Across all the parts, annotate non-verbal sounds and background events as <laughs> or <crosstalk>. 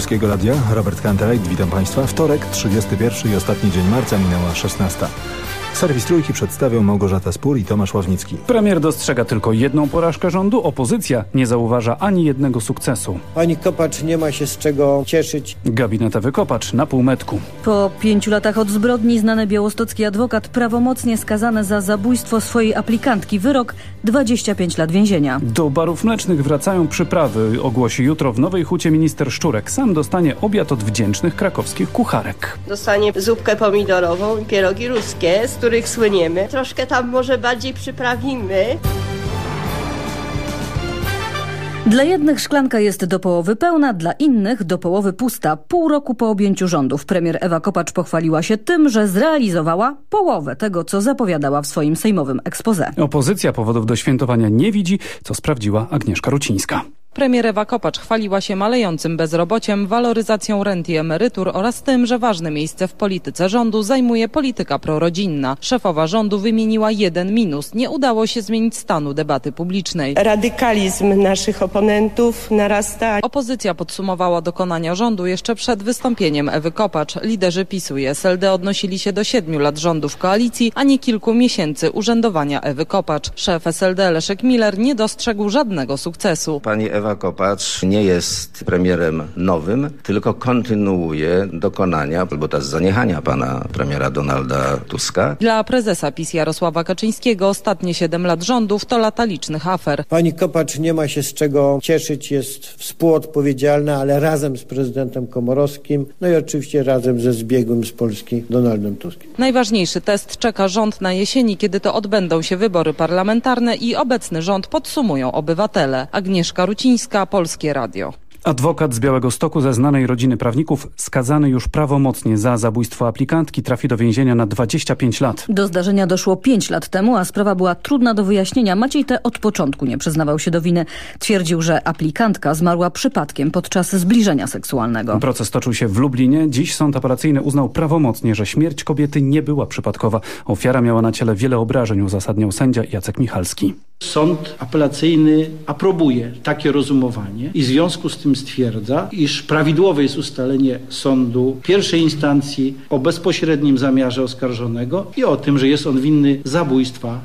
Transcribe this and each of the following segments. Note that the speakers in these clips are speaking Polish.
Polskiego Radia, Robert Kanteleit, witam Państwa. Wtorek, 31 i ostatni dzień marca, minęła 16. Serwis Trójki przedstawią Małgorzata Spór i Tomasz Ławnicki. Premier dostrzega tylko jedną porażkę rządu, opozycja nie zauważa ani jednego sukcesu. Pani Kopacz nie ma się z czego cieszyć. Gabinetowy kopacz na półmetku. Po pięciu latach od zbrodni znany białostocki adwokat prawomocnie skazany za zabójstwo swojej aplikantki. Wyrok 25 lat więzienia. Do barów mlecznych wracają przyprawy, ogłosi jutro w Nowej Hucie minister Szczurek. Sam dostanie obiad od wdzięcznych krakowskich kucharek. Dostanie zupkę pomidorową i pierogi ruskie, z których słyniemy. Troszkę tam może bardziej przyprawimy. Dla jednych szklanka jest do połowy pełna, dla innych do połowy pusta. Pół roku po objęciu rządów premier Ewa Kopacz pochwaliła się tym, że zrealizowała połowę tego, co zapowiadała w swoim sejmowym expose. Opozycja powodów do świętowania nie widzi, co sprawdziła Agnieszka Rucińska. Premier Ewa Kopacz chwaliła się malejącym bezrobociem, waloryzacją rent i emerytur oraz tym, że ważne miejsce w polityce rządu zajmuje polityka prorodzinna. Szefowa rządu wymieniła jeden minus. Nie udało się zmienić stanu debaty publicznej. Radykalizm naszych oponentów narasta. Opozycja podsumowała dokonania rządu jeszcze przed wystąpieniem Ewy Kopacz. Liderzy PiSu i SLD odnosili się do siedmiu lat rządów koalicji, a nie kilku miesięcy urzędowania Ewy Kopacz. Szef SLD Leszek Miller nie dostrzegł żadnego sukcesu. Pani Ewa Kopacz nie jest premierem nowym, tylko kontynuuje dokonania albo też zaniechania pana premiera Donalda Tuska. Dla prezesa PiS Jarosława Kaczyńskiego ostatnie siedem lat rządów to lata licznych afer. Pani Kopacz nie ma się z czego cieszyć, jest współodpowiedzialna, ale razem z prezydentem Komorowskim, no i oczywiście razem ze zbiegłym z Polski Donaldem Tuskiem. Najważniejszy test czeka rząd na jesieni, kiedy to odbędą się wybory parlamentarne i obecny rząd podsumują obywatele. Agnieszka Rucińska, Polskie Radio. Adwokat z Białego Stoku ze znanej rodziny prawników, skazany już prawomocnie za zabójstwo aplikantki, trafi do więzienia na 25 lat. Do zdarzenia doszło 5 lat temu, a sprawa była trudna do wyjaśnienia. Maciej T. od początku nie przyznawał się do winy. Twierdził, że aplikantka zmarła przypadkiem podczas zbliżenia seksualnego. Proces toczył się w Lublinie. Dziś sąd apelacyjny uznał prawomocnie, że śmierć kobiety nie była przypadkowa. Ofiara miała na ciele wiele obrażeń, uzasadniał sędzia Jacek Michalski. Sąd apelacyjny aprobuje takie rozumowanie i w związku z tym stwierdza, iż prawidłowe jest ustalenie sądu pierwszej instancji o bezpośrednim zamiarze oskarżonego i o tym, że jest on winny zabójstwa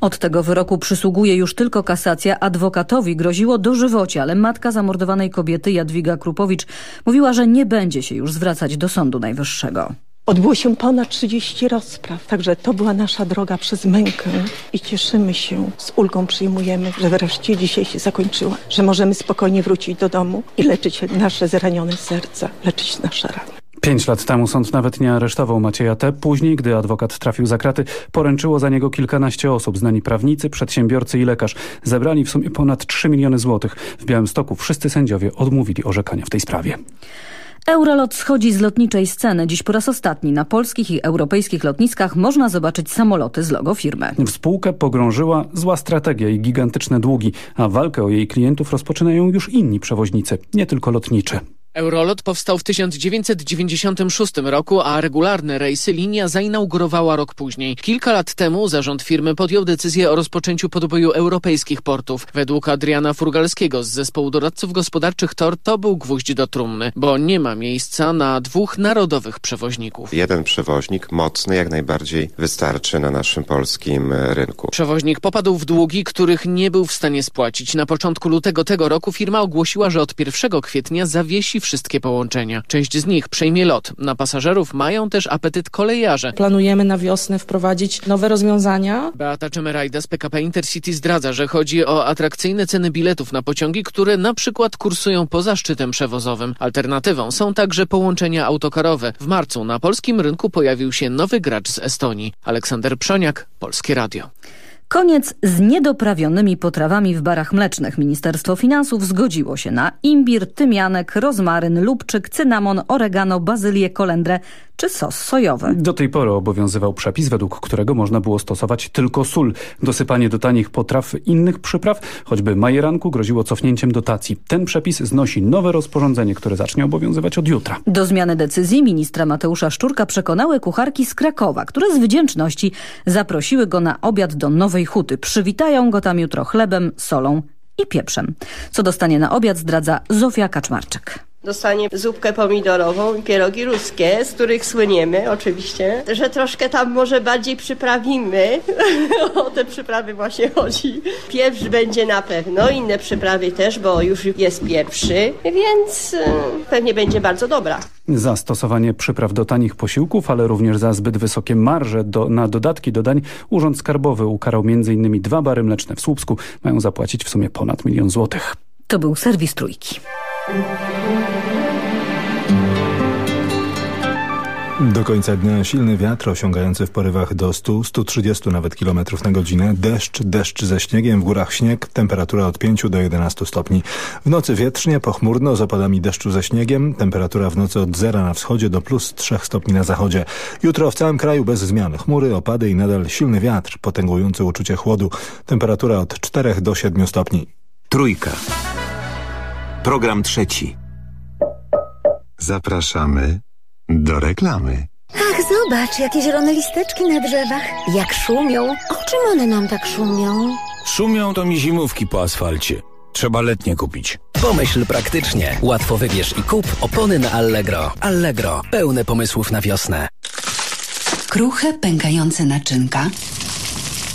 od tego wyroku przysługuje już tylko kasacja. Adwokatowi groziło dożywocie, ale matka zamordowanej kobiety Jadwiga Krupowicz mówiła, że nie będzie się już zwracać do Sądu Najwyższego. Odbyło się ponad 30 rozpraw, także to była nasza droga przez mękę i cieszymy się, z ulgą przyjmujemy, że wreszcie dzisiaj się zakończyła, że możemy spokojnie wrócić do domu i leczyć nasze zranione serca, leczyć nasze rany. Pięć lat temu sąd nawet nie aresztował Macieja T. Później, gdy adwokat trafił za kraty, poręczyło za niego kilkanaście osób, znani prawnicy, przedsiębiorcy i lekarz. Zebrali w sumie ponad 3 miliony złotych. W Białymstoku wszyscy sędziowie odmówili orzekania w tej sprawie. Eurolot schodzi z lotniczej sceny. Dziś po raz ostatni na polskich i europejskich lotniskach można zobaczyć samoloty z logo firmy. W spółkę pogrążyła zła strategia i gigantyczne długi, a walkę o jej klientów rozpoczynają już inni przewoźnicy, nie tylko lotniczy. Eurolot powstał w 1996 roku, a regularne rejsy linia zainaugurowała rok później. Kilka lat temu zarząd firmy podjął decyzję o rozpoczęciu podboju europejskich portów. Według Adriana Furgalskiego z zespołu doradców gospodarczych TOR to był gwóźdź do trumny, bo nie ma miejsca na dwóch narodowych przewoźników. Jeden przewoźnik mocny jak najbardziej wystarczy na naszym polskim rynku. Przewoźnik popadł w długi, których nie był w stanie spłacić. Na początku lutego tego roku firma ogłosiła, że od 1 kwietnia zawiesi wszystkie połączenia. Część z nich przejmie lot. Na pasażerów mają też apetyt kolejarze. Planujemy na wiosnę wprowadzić nowe rozwiązania. Beata Czemerajda z PKP Intercity zdradza, że chodzi o atrakcyjne ceny biletów na pociągi, które na przykład kursują poza szczytem przewozowym. Alternatywą są także połączenia autokarowe. W marcu na polskim rynku pojawił się nowy gracz z Estonii. Aleksander Przoniak, Polskie Radio. Koniec z niedoprawionymi potrawami w barach mlecznych. Ministerstwo Finansów zgodziło się na imbir, tymianek, rozmaryn, lubczyk, cynamon, oregano, bazylię, kolendrę czy sos sojowy. Do tej pory obowiązywał przepis, według którego można było stosować tylko sól. Dosypanie do tanich potraw innych przypraw, choćby majeranku, groziło cofnięciem dotacji. Ten przepis znosi nowe rozporządzenie, które zacznie obowiązywać od jutra. Do zmiany decyzji ministra Mateusza Szczurka przekonały kucharki z Krakowa, które z wdzięczności zaprosiły go na obiad do Nowej Huty. Przywitają go tam jutro chlebem, solą i pieprzem. Co dostanie na obiad zdradza Zofia Kaczmarczyk. Dostanie zupkę pomidorową i pierogi ruskie, z których słyniemy oczywiście, że troszkę tam może bardziej przyprawimy. <laughs> o te przyprawy właśnie chodzi. Pieprz będzie na pewno, inne przyprawy też, bo już jest pierwszy, więc e, pewnie będzie bardzo dobra. Za stosowanie przypraw do tanich posiłków, ale również za zbyt wysokie marże do, na dodatki do dań Urząd Skarbowy ukarał m.in. dwa bary mleczne w Słupsku. Mają zapłacić w sumie ponad milion złotych. To był serwis Trójki. Do końca dnia silny wiatr osiągający w porywach do 100-130 nawet kilometrów na godzinę. Deszcz, deszcz ze śniegiem, w górach śnieg, temperatura od 5 do 11 stopni. W nocy wietrznie, pochmurno z opadami deszczu ze śniegiem, temperatura w nocy od 0 na wschodzie do plus 3 stopni na zachodzie. Jutro w całym kraju bez zmian. Chmury, opady i nadal silny wiatr potęgujący uczucie chłodu. Temperatura od 4 do 7 stopni. Trójka. Program trzeci. Zapraszamy do reklamy. Ach, zobacz, jakie zielone listeczki na drzewach. Jak szumią. O czym one nam tak szumią? Szumią to mi zimówki po asfalcie. Trzeba letnie kupić. Pomyśl praktycznie. Łatwo wybierz i kup opony na Allegro. Allegro. Pełne pomysłów na wiosnę. Kruche, pękające naczynka.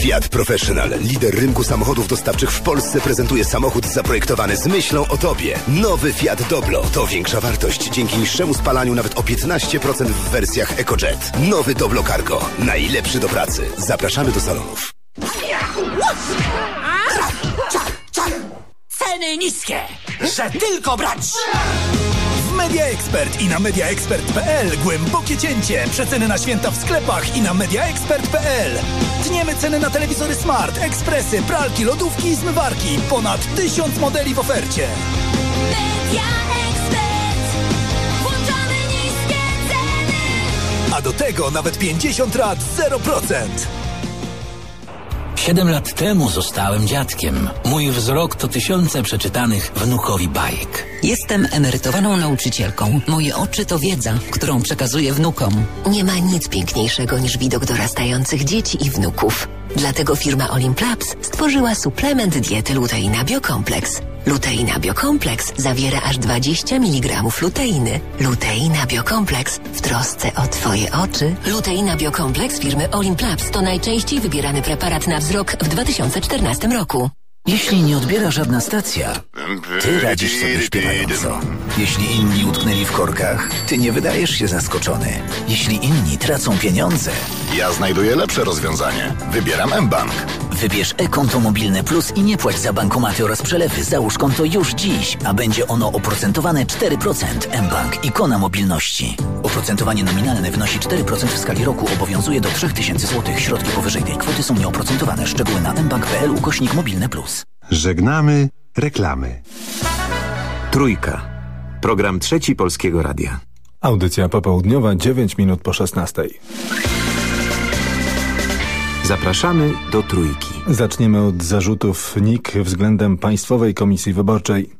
Fiat Professional, lider rynku samochodów dostawczych w Polsce, prezentuje samochód zaprojektowany z myślą o Tobie. Nowy Fiat Doblo to większa wartość dzięki niższemu spalaniu nawet o 15% w wersjach EcoJet. Nowy Doblo Cargo, najlepszy do pracy. Zapraszamy do salonów. Ceny niskie, że tylko brać! W Media Expert i na mediaexpert.pl głębokie cięcie. Przeceny na święta w sklepach i na mediaexpert.pl. Tniemy ceny na telewizory smart, ekspresy, pralki, lodówki i zmywarki. Ponad tysiąc modeli w ofercie. Media Expert. Włączamy niskie ceny. A do tego nawet 50 lat 0%. Siedem lat temu zostałem dziadkiem. Mój wzrok to tysiące przeczytanych wnukowi bajek. Jestem emerytowaną nauczycielką. Moje oczy to wiedza, którą przekazuję wnukom. Nie ma nic piękniejszego niż widok dorastających dzieci i wnuków. Dlatego firma Olimplabs stworzyła suplement diety Luteina Biokompleks. Luteina Biokompleks zawiera aż 20 mg luteiny. Luteina Biokompleks w trosce o Twoje oczy. Luteina Biokompleks firmy Olimplabs to najczęściej wybierany preparat na wzrok w 2014 roku. Jeśli nie odbiera żadna stacja, ty radzisz sobie śpiewająco. Jeśli inni utknęli w korkach, ty nie wydajesz się zaskoczony. Jeśli inni tracą pieniądze, Ja znajduję lepsze rozwiązanie. Wybieram mBank. Wybierz e-konto mobilne plus i nie płać za bankomaty oraz przelewy. Załóż konto już dziś, a będzie ono oprocentowane 4%. mBank, ikona mobilności. Oprocentowanie nominalne wynosi 4% w skali roku. Obowiązuje do 3000 zł. Środki powyżej tej kwoty są nieoprocentowane. Szczegóły na mbank.pl ukośnik mobilne plus. Żegnamy reklamy. Trójka. Program trzeci Polskiego Radia. Audycja popołudniowa 9 minut po 16. Zapraszamy do Trójki. Zaczniemy od zarzutów NIK względem Państwowej Komisji Wyborczej.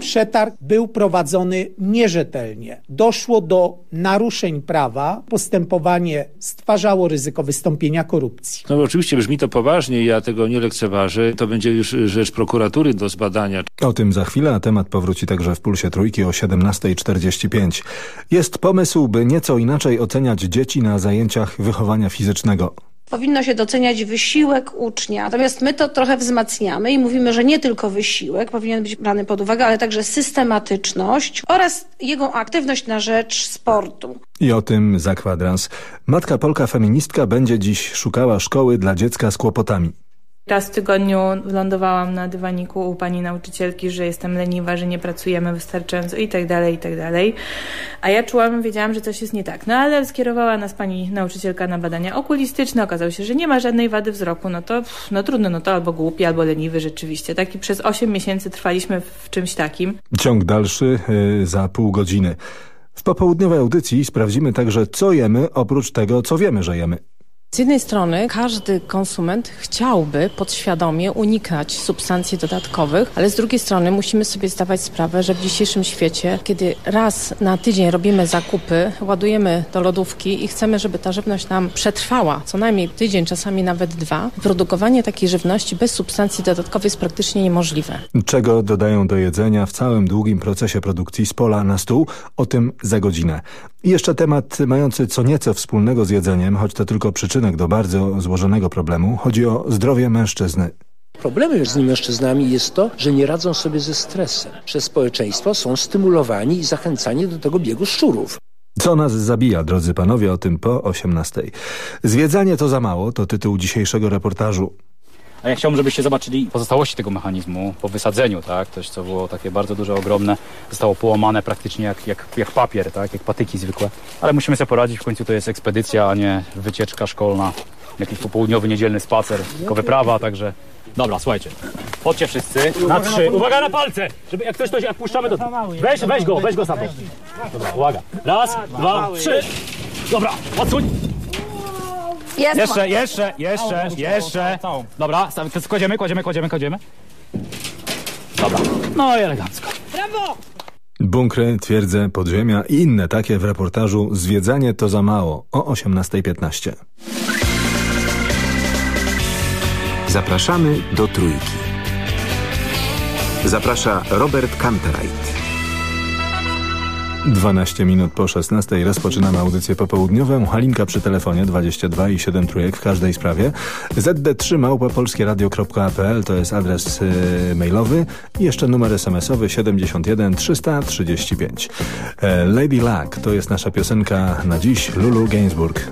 Przetarg był prowadzony nierzetelnie. Doszło do naruszeń prawa. Postępowanie stwarzało ryzyko wystąpienia korupcji. No oczywiście brzmi to poważnie, ja tego nie lekceważę. To będzie już rzecz prokuratury do zbadania. O tym za chwilę, a temat powróci także w Pulsie Trójki o 17.45. Jest pomysł, by nieco inaczej oceniać dzieci na zajęciach wychowania fizycznego. Powinno się doceniać wysiłek ucznia, natomiast my to trochę wzmacniamy i mówimy, że nie tylko wysiłek powinien być brany pod uwagę, ale także systematyczność oraz jego aktywność na rzecz sportu. I o tym za kwadrans. Matka Polka feministka będzie dziś szukała szkoły dla dziecka z kłopotami. Raz w tygodniu lądowałam na dywaniku u pani nauczycielki, że jestem leniwa, że nie pracujemy wystarczająco i tak dalej, i tak dalej. A ja czułam, wiedziałam, że coś jest nie tak. No ale skierowała nas pani nauczycielka na badania okulistyczne. Okazało się, że nie ma żadnej wady wzroku. No to pff, no trudno, no to albo głupi, albo leniwy rzeczywiście. Taki przez 8 miesięcy trwaliśmy w czymś takim. Ciąg dalszy yy, za pół godziny. W popołudniowej audycji sprawdzimy także, co jemy, oprócz tego, co wiemy, że jemy. Z jednej strony każdy konsument chciałby podświadomie unikać substancji dodatkowych, ale z drugiej strony musimy sobie zdawać sprawę, że w dzisiejszym świecie, kiedy raz na tydzień robimy zakupy, ładujemy do lodówki i chcemy, żeby ta żywność nam przetrwała co najmniej tydzień, czasami nawet dwa, produkowanie takiej żywności bez substancji dodatkowych jest praktycznie niemożliwe. Czego dodają do jedzenia w całym długim procesie produkcji z pola na stół? O tym za godzinę. I jeszcze temat mający co nieco wspólnego z jedzeniem, choć to tylko przyczynek do bardzo złożonego problemu. Chodzi o zdrowie mężczyzny. Problemem z mężczyznami jest to, że nie radzą sobie ze stresem. Przez społeczeństwo są stymulowani i zachęcani do tego biegu szczurów. Co nas zabija, drodzy panowie, o tym po 18. Zwiedzanie to za mało, to tytuł dzisiejszego reportażu. A ja chciałbym, żebyście zobaczyli pozostałości tego mechanizmu po wysadzeniu, tak? Coś, co było takie bardzo duże, ogromne, zostało połamane praktycznie jak, jak, jak papier, tak? Jak patyki zwykłe. Ale musimy sobie poradzić, w końcu to jest ekspedycja, a nie wycieczka szkolna, jakiś popołudniowy, niedzielny spacer, tylko wyprawa, także... Dobra, słuchajcie, chodźcie wszyscy, na trzy, uwaga na palce, żeby jak ktoś to jak puszczamy, to weź, weź go, weź go sam. Dobra, uwaga, raz, dwa, trzy, dobra, odsuń. Jest Jeszcze, jeszcze, jeszcze, jeszcze. Dobra, staw- kładziemy, kładziemy, kładziemy, kładziemy. Dobra, no i elegancko. Brawo! Bunkry, twierdze, podziemia i inne takie w reportażu Zwiedzanie to za mało o 18.15. Zapraszamy do Trójki. Zaprasza Robert Kantereit. 12 minut po 16 rozpoczynamy audycję popołudniową. Halinka przy telefonie 22 i 7 trójek w każdej sprawie. ZD3 małpa to jest adres y, mailowy i jeszcze numer smsowy 71 335. E, Lady Luck to jest nasza piosenka na dziś Lulu Gainsbourg.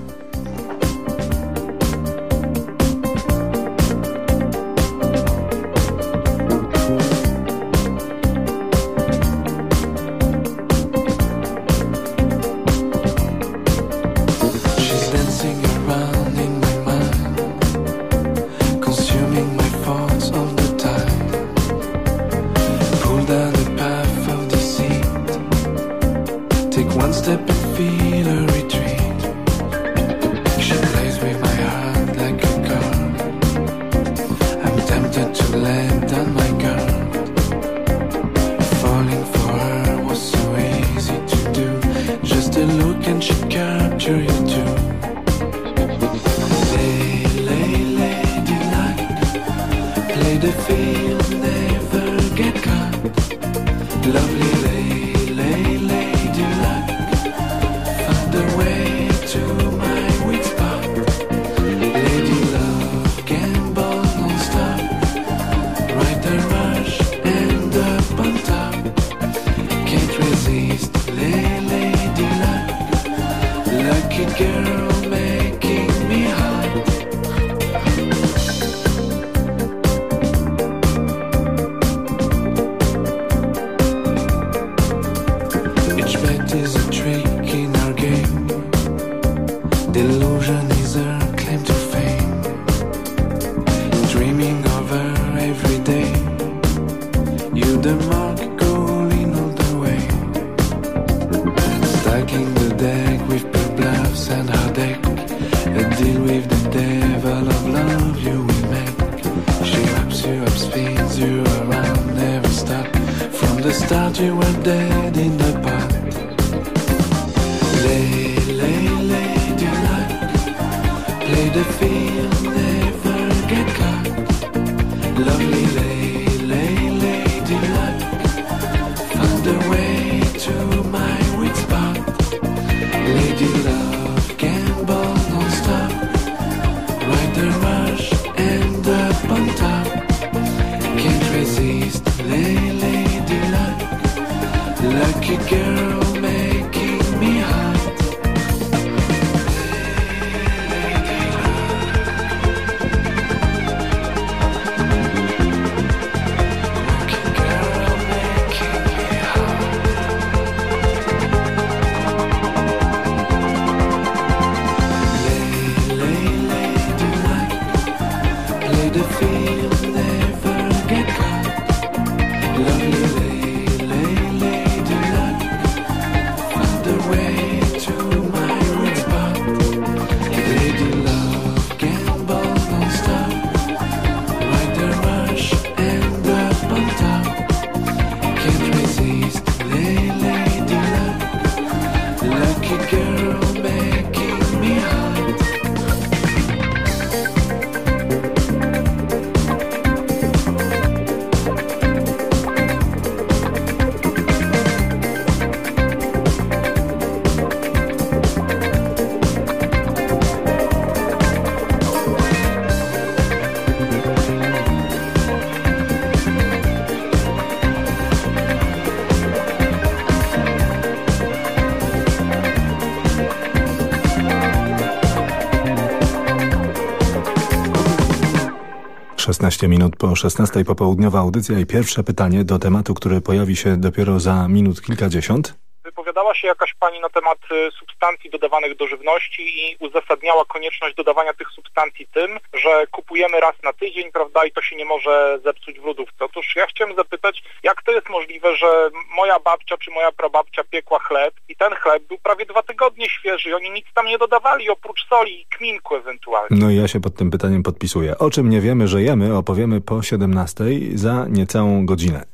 16 minut po 16 popołudniowa audycja i pierwsze pytanie do tematu, który pojawi się dopiero za minut kilkadziesiąt. Wypowiadała się jakaś pani na temat y, substancji dodawanych do żywności i uzasadniała konieczność dodawania tych substancji tym, że kupujemy raz na tydzień, prawda, i to się nie może zepsuć w lodówce. Otóż ja chciałem zapytać, jak to jest możliwe, że moja babcia czy moja prababcia piekła chleb i ten chleb był prawie dwa tygodnie świeży i oni nic tam nie dodawali oprócz soli i kminku ewentualnie. No i ja się pod tym pytaniem podpisuję. O czym nie wiemy, że jemy, opowiemy po 17 za niecałą godzinę.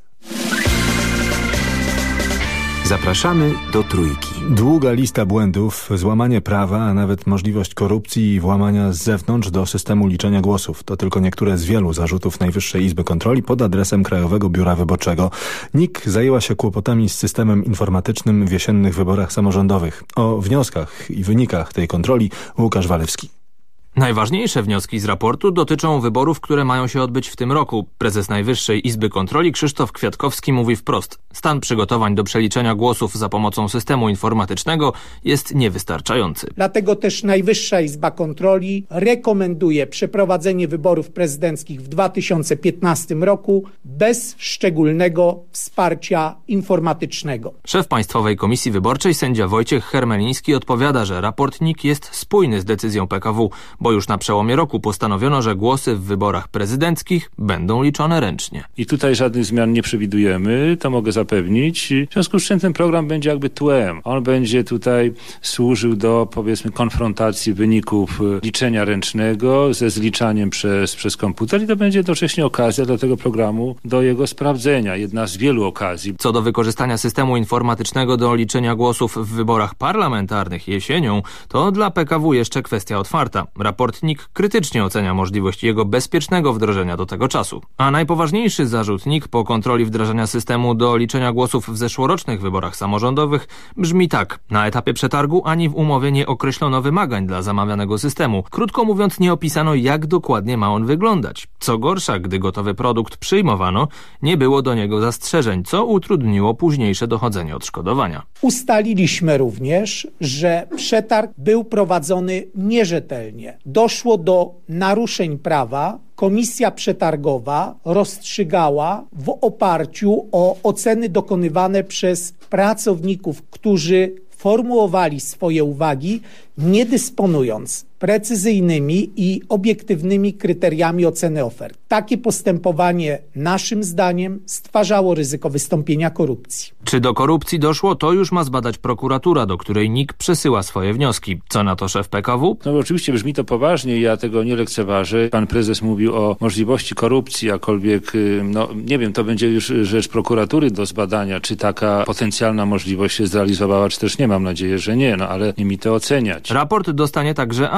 Zapraszamy do Trójki. Długa lista błędów, złamanie prawa, a nawet możliwość korupcji i włamania z zewnątrz do systemu liczenia głosów. To tylko niektóre z wielu zarzutów Najwyższej Izby Kontroli pod adresem Krajowego Biura Wyborczego. NIK zajęła się kłopotami z systemem informatycznym w jesiennych wyborach samorządowych. O wnioskach i wynikach tej kontroli Łukasz Walewski. Najważniejsze wnioski z raportu dotyczą wyborów, które mają się odbyć w tym roku. Prezes Najwyższej Izby Kontroli Krzysztof Kwiatkowski mówi wprost. Stan przygotowań do przeliczenia głosów za pomocą systemu informatycznego jest niewystarczający. Dlatego też Najwyższa Izba Kontroli rekomenduje przeprowadzenie wyborów prezydenckich w 2015 roku bez szczególnego wsparcia informatycznego. Szef Państwowej Komisji Wyborczej sędzia Wojciech Hermeliński odpowiada, że raport NIK jest spójny z decyzją PKW, bo już na przełomie roku postanowiono, że głosy w wyborach prezydenckich będą liczone ręcznie. I tutaj żadnych zmian nie przewidujemy, to mogę zapewnić. W związku z czym ten program będzie jakby tłem. On będzie tutaj służył do powiedzmy konfrontacji wyników y, liczenia ręcznego ze zliczaniem przez, przez komputer i to będzie jednocześnie okazja dla tego programu do jego sprawdzenia. Jedna z wielu okazji. Co do wykorzystania systemu informatycznego do liczenia głosów w wyborach parlamentarnych jesienią, to dla PKW jeszcze kwestia otwarta. Raport NIK krytycznie ocenia możliwość jego bezpiecznego wdrożenia do tego czasu. A najpoważniejszy zarzut NIK po kontroli wdrażania systemu do liczenia głosów w zeszłorocznych wyborach samorządowych brzmi tak. Na etapie przetargu ani w umowie nie określono wymagań dla zamawianego systemu. Krótko mówiąc nie opisano jak dokładnie ma on wyglądać. Co gorsza, gdy gotowy produkt przyjmowano, nie było do niego zastrzeżeń, co utrudniło późniejsze dochodzenie odszkodowania. Ustaliliśmy również, że przetarg był prowadzony nierzetelnie. Doszło do naruszeń prawa. Komisja przetargowa rozstrzygała w oparciu o oceny dokonywane przez pracowników, którzy formułowali swoje uwagi, nie dysponując precyzyjnymi i obiektywnymi kryteriami oceny ofert. Takie postępowanie naszym zdaniem stwarzało ryzyko wystąpienia korupcji. Czy do korupcji doszło, to już ma zbadać prokuratura, do której NIK przesyła swoje wnioski. Co na to szef PKW? No bo oczywiście brzmi to poważnie, ja tego nie lekceważę. Pan prezes mówił o możliwości korupcji, akolwiek, y, no nie wiem, to będzie już rzecz prokuratury do zbadania, czy taka potencjalna możliwość się zrealizowała, czy też nie. Mam nadzieję, że nie, no ale nie mi to oceniać. Raport dostanie także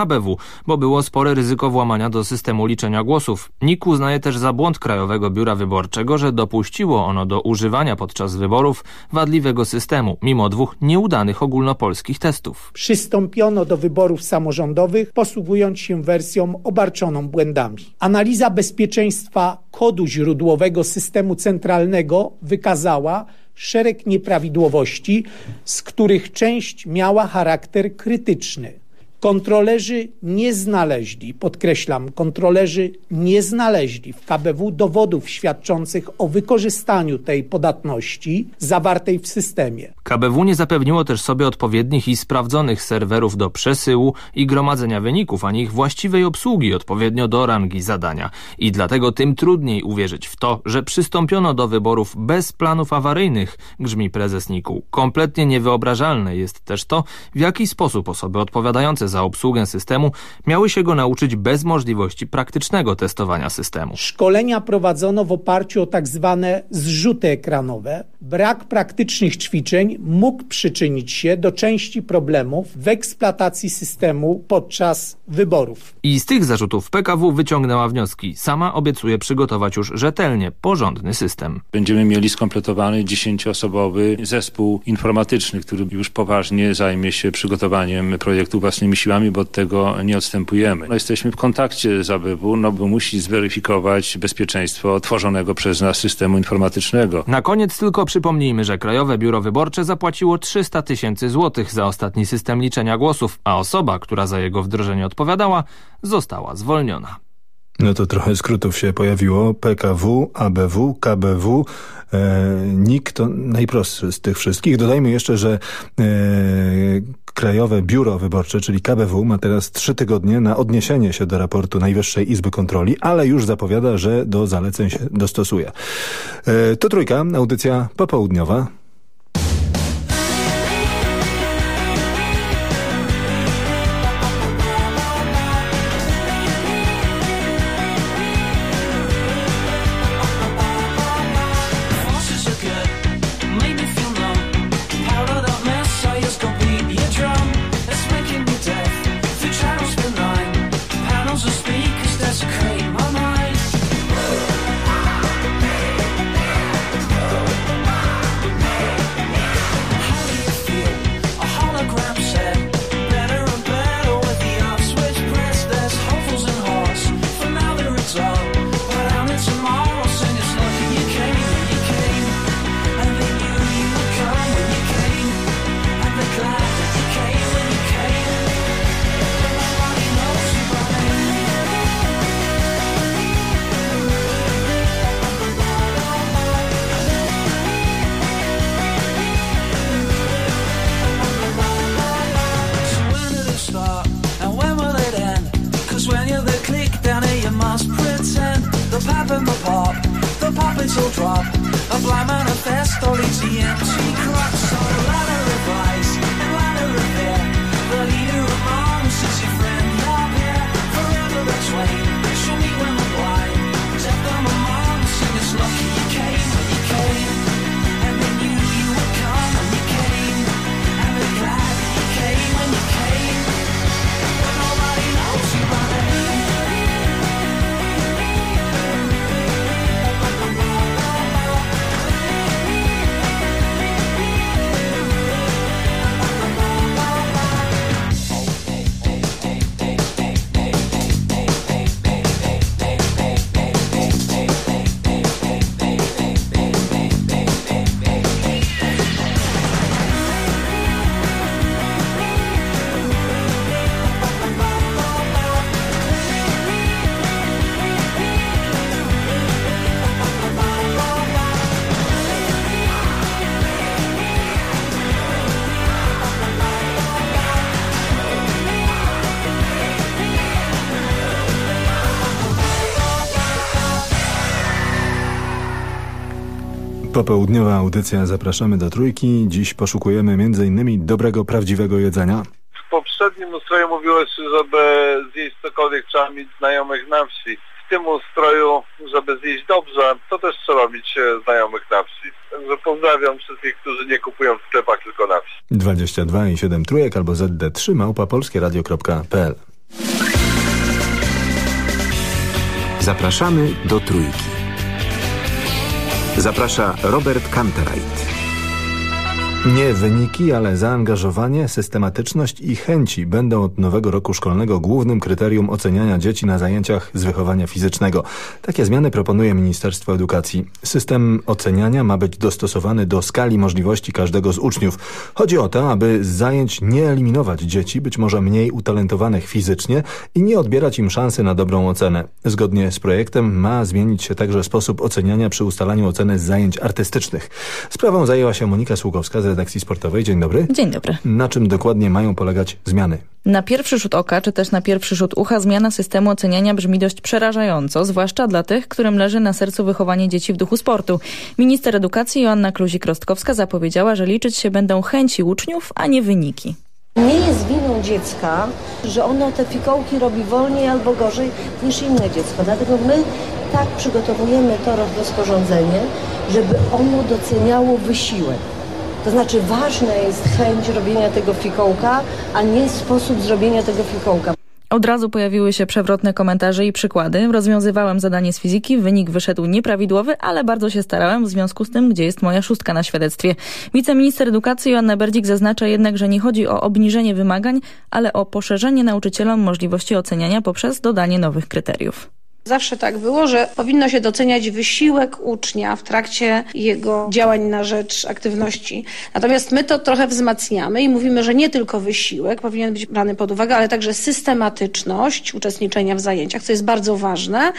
Bo było spore ryzyko włamania do systemu liczenia głosów. NIK uznaje też za błąd Krajowego Biura Wyborczego, że dopuściło ono do używania podczas wyborów wadliwego systemu, mimo dwóch nieudanych ogólnopolskich testów. Przystąpiono do wyborów samorządowych, posługując się wersją obarczoną błędami. Analiza bezpieczeństwa kodu źródłowego systemu centralnego wykazała, szereg nieprawidłowości, z których część miała charakter krytyczny. Kontrolerzy nie znaleźli, podkreślam, kontrolerzy nie znaleźli w KBW dowodów świadczących o wykorzystaniu tej podatności zawartej w systemie. KBW nie zapewniło też sobie odpowiednich i sprawdzonych serwerów do przesyłu i gromadzenia wyników, ani ich właściwej obsługi odpowiednio do rangi zadania. I dlatego tym trudniej uwierzyć w to, że przystąpiono do wyborów bez planów awaryjnych, grzmi prezes NIK-u. Kompletnie niewyobrażalne jest też to, w jaki sposób osoby odpowiadające za obsługę systemu miały się go nauczyć bez możliwości praktycznego testowania systemu. Szkolenia prowadzono w oparciu o tak zwane zrzuty ekranowe. Brak praktycznych ćwiczeń mógł przyczynić się do części problemów w eksploatacji systemu podczas wyborów. I z tych zarzutów PKW wyciągnęła wnioski. Sama obiecuje przygotować już rzetelnie porządny system. Będziemy mieli skompletowany dziesięcioosobowy zespół informatyczny, który już poważnie zajmie się przygotowaniem projektu własnymi siłami, bo od tego nie odstępujemy. No, jesteśmy w kontakcie z ABW, no bo musi zweryfikować bezpieczeństwo tworzonego przez nas systemu informatycznego. Na koniec tylko przypomnijmy, że Krajowe Biuro Wyborcze zapłaciło 300 tysięcy złotych za ostatni system liczenia głosów, a osoba, która za jego wdrożenie odpowiadała, została zwolniona. No to trochę skrótów się pojawiło. PKW, ABW, KBW, e, NIK to najprostszy z tych wszystkich. Dodajmy jeszcze, że e, Krajowe Biuro Wyborcze, czyli KBW, ma teraz trzy tygodnie na odniesienie się do raportu Najwyższej Izby Kontroli, ale już zapowiada, że do zaleceń się dostosuje. E, to trójka, audycja popołudniowa. Popołudniowa audycja Zapraszamy do Trójki. Dziś poszukujemy m.in. dobrego, prawdziwego jedzenia. W poprzednim ustroju mówiło się, żeby zjeść cokolwiek trzeba mieć znajomych na wsi. W tym ustroju, żeby zjeść dobrze, to też trzeba mieć e, znajomych na wsi. Także pozdrawiam wszystkich, którzy nie kupują w sklepach, tylko na wsi. 22 i 7 trójek albo ZD3 małpa polskieradio.pl Zapraszamy do Trójki. Zaprasza Robert Kantereit. Nie wyniki, ale zaangażowanie, systematyczność i chęci będą od nowego roku szkolnego głównym kryterium oceniania dzieci na zajęciach z wychowania fizycznego. Takie zmiany proponuje Ministerstwo Edukacji. System oceniania ma być dostosowany do skali możliwości każdego z uczniów. Chodzi o to, aby z zajęć nie eliminować dzieci, być może mniej utalentowanych fizycznie i nie odbierać im szansy na dobrą ocenę. Zgodnie z projektem ma zmienić się także sposób oceniania przy ustalaniu oceny z zajęć artystycznych. Sprawą zajęła się Monika Sługowska z redakcji sportowej. Dzień dobry. Dzień dobry. Na czym dokładnie mają polegać zmiany? Na pierwszy rzut oka, czy też na pierwszy rzut ucha zmiana systemu oceniania brzmi dość przerażająco, zwłaszcza dla tych, którym leży na sercu wychowanie dzieci w duchu sportu. Minister edukacji Joanna Kluzik-Rostkowska zapowiedziała, że liczyć się będą chęci uczniów, a nie wyniki. Nie jest winą dziecka, że ono te fikołki robi wolniej albo gorzej niż inne dziecko. Dlatego my tak przygotowujemy to rozporządzenie, żeby ono doceniało wysiłek. To znaczy ważna jest chęć robienia tego fikołka, a nie sposób zrobienia tego fikołka. Od razu pojawiły się przewrotne komentarze i przykłady. Rozwiązywałem zadanie z fizyki, wynik wyszedł nieprawidłowy, ale bardzo się starałem w związku z tym, gdzie jest moja szóstka na świadectwie. Wiceminister edukacji Joanna Berdzik zaznacza jednak, że nie chodzi o obniżenie wymagań, ale o poszerzenie nauczycielom możliwości oceniania poprzez dodanie nowych kryteriów. Zawsze tak było, że powinno się doceniać wysiłek ucznia w trakcie jego działań na rzecz aktywności. Natomiast my to trochę wzmacniamy i mówimy, że nie tylko wysiłek powinien być brany pod uwagę, ale także systematyczność uczestniczenia w zajęciach, co jest bardzo ważne,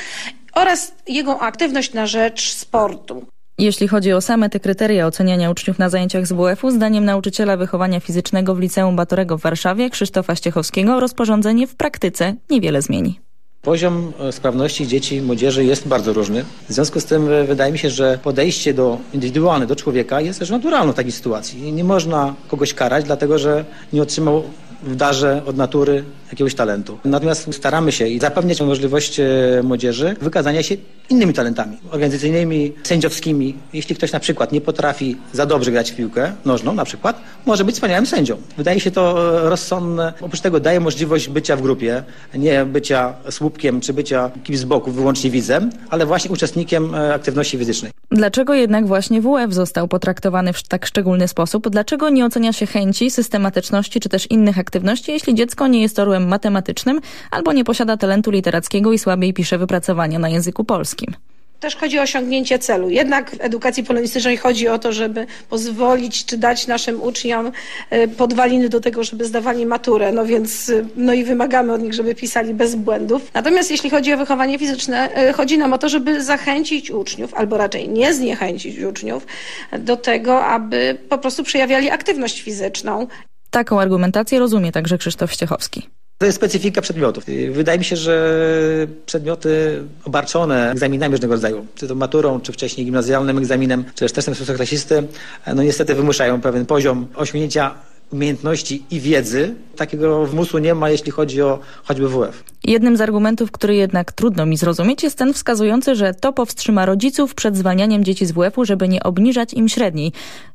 oraz jego aktywność na rzecz sportu. Jeśli chodzi o same te kryteria oceniania uczniów na zajęciach z WF-u, zdaniem nauczyciela wychowania fizycznego w Liceum Batorego w Warszawie, Krzysztofa Ściechowskiego, rozporządzenie w praktyce niewiele zmieni. Poziom e, sprawności dzieci i młodzieży jest bardzo różny. W związku z tym e, wydaje mi się, że podejście do, indywidualne do człowieka jest też naturalne w takiej sytuacji. Nie można kogoś karać, dlatego że nie otrzymał w darze od natury jakiegoś talentu. Natomiast staramy się i zapewniać możliwość e, młodzieży wykazania się innymi talentami organizacyjnymi, sędziowskimi. Jeśli ktoś na przykład nie potrafi za dobrze grać w piłkę nożną na przykład, może być wspaniałym sędzią. Wydaje się to e, rozsądne. Oprócz tego daje możliwość bycia w grupie, nie bycia słupkiem czy bycia kimś z boku, wyłącznie widzem, ale właśnie uczestnikiem e, aktywności fizycznej. Dlaczego jednak właśnie WF został potraktowany w tak szczególny sposób? Dlaczego nie ocenia się chęci, systematyczności czy też innych aktywności, jeśli dziecko nie jest orłem matematycznym albo nie posiada talentu literackiego i słabiej pisze wypracowania na języku polskim. Też chodzi o osiągnięcie celu. Jednak w edukacji polonistycznej chodzi o to, żeby pozwolić czy dać naszym uczniom e, podwaliny do tego, żeby zdawali maturę. No więc e, no i wymagamy od nich, żeby pisali bez błędów. Natomiast jeśli chodzi o wychowanie fizyczne, e, chodzi nam o to, żeby zachęcić uczniów, albo raczej nie zniechęcić uczniów do tego, aby po prostu przejawiali aktywność fizyczną. Taką argumentację rozumie także Krzysztof Ściechowski. To jest specyfika przedmiotów. Wydaje mi się, że przedmioty obarczone egzaminami różnego rodzaju, czy to maturą, czy wcześniej gimnazjalnym egzaminem, czy też testem szóstoklasisty, no niestety wymuszają pewien poziom osiągnięcia umiejętności i wiedzy. Takiego wmusu nie ma, jeśli chodzi o choćby WF. Jednym z argumentów, który jednak trudno mi zrozumieć, jest ten wskazujący, że to powstrzyma rodziców przed zwalnianiem dzieci z WF-u, żeby nie obniżać im średniej.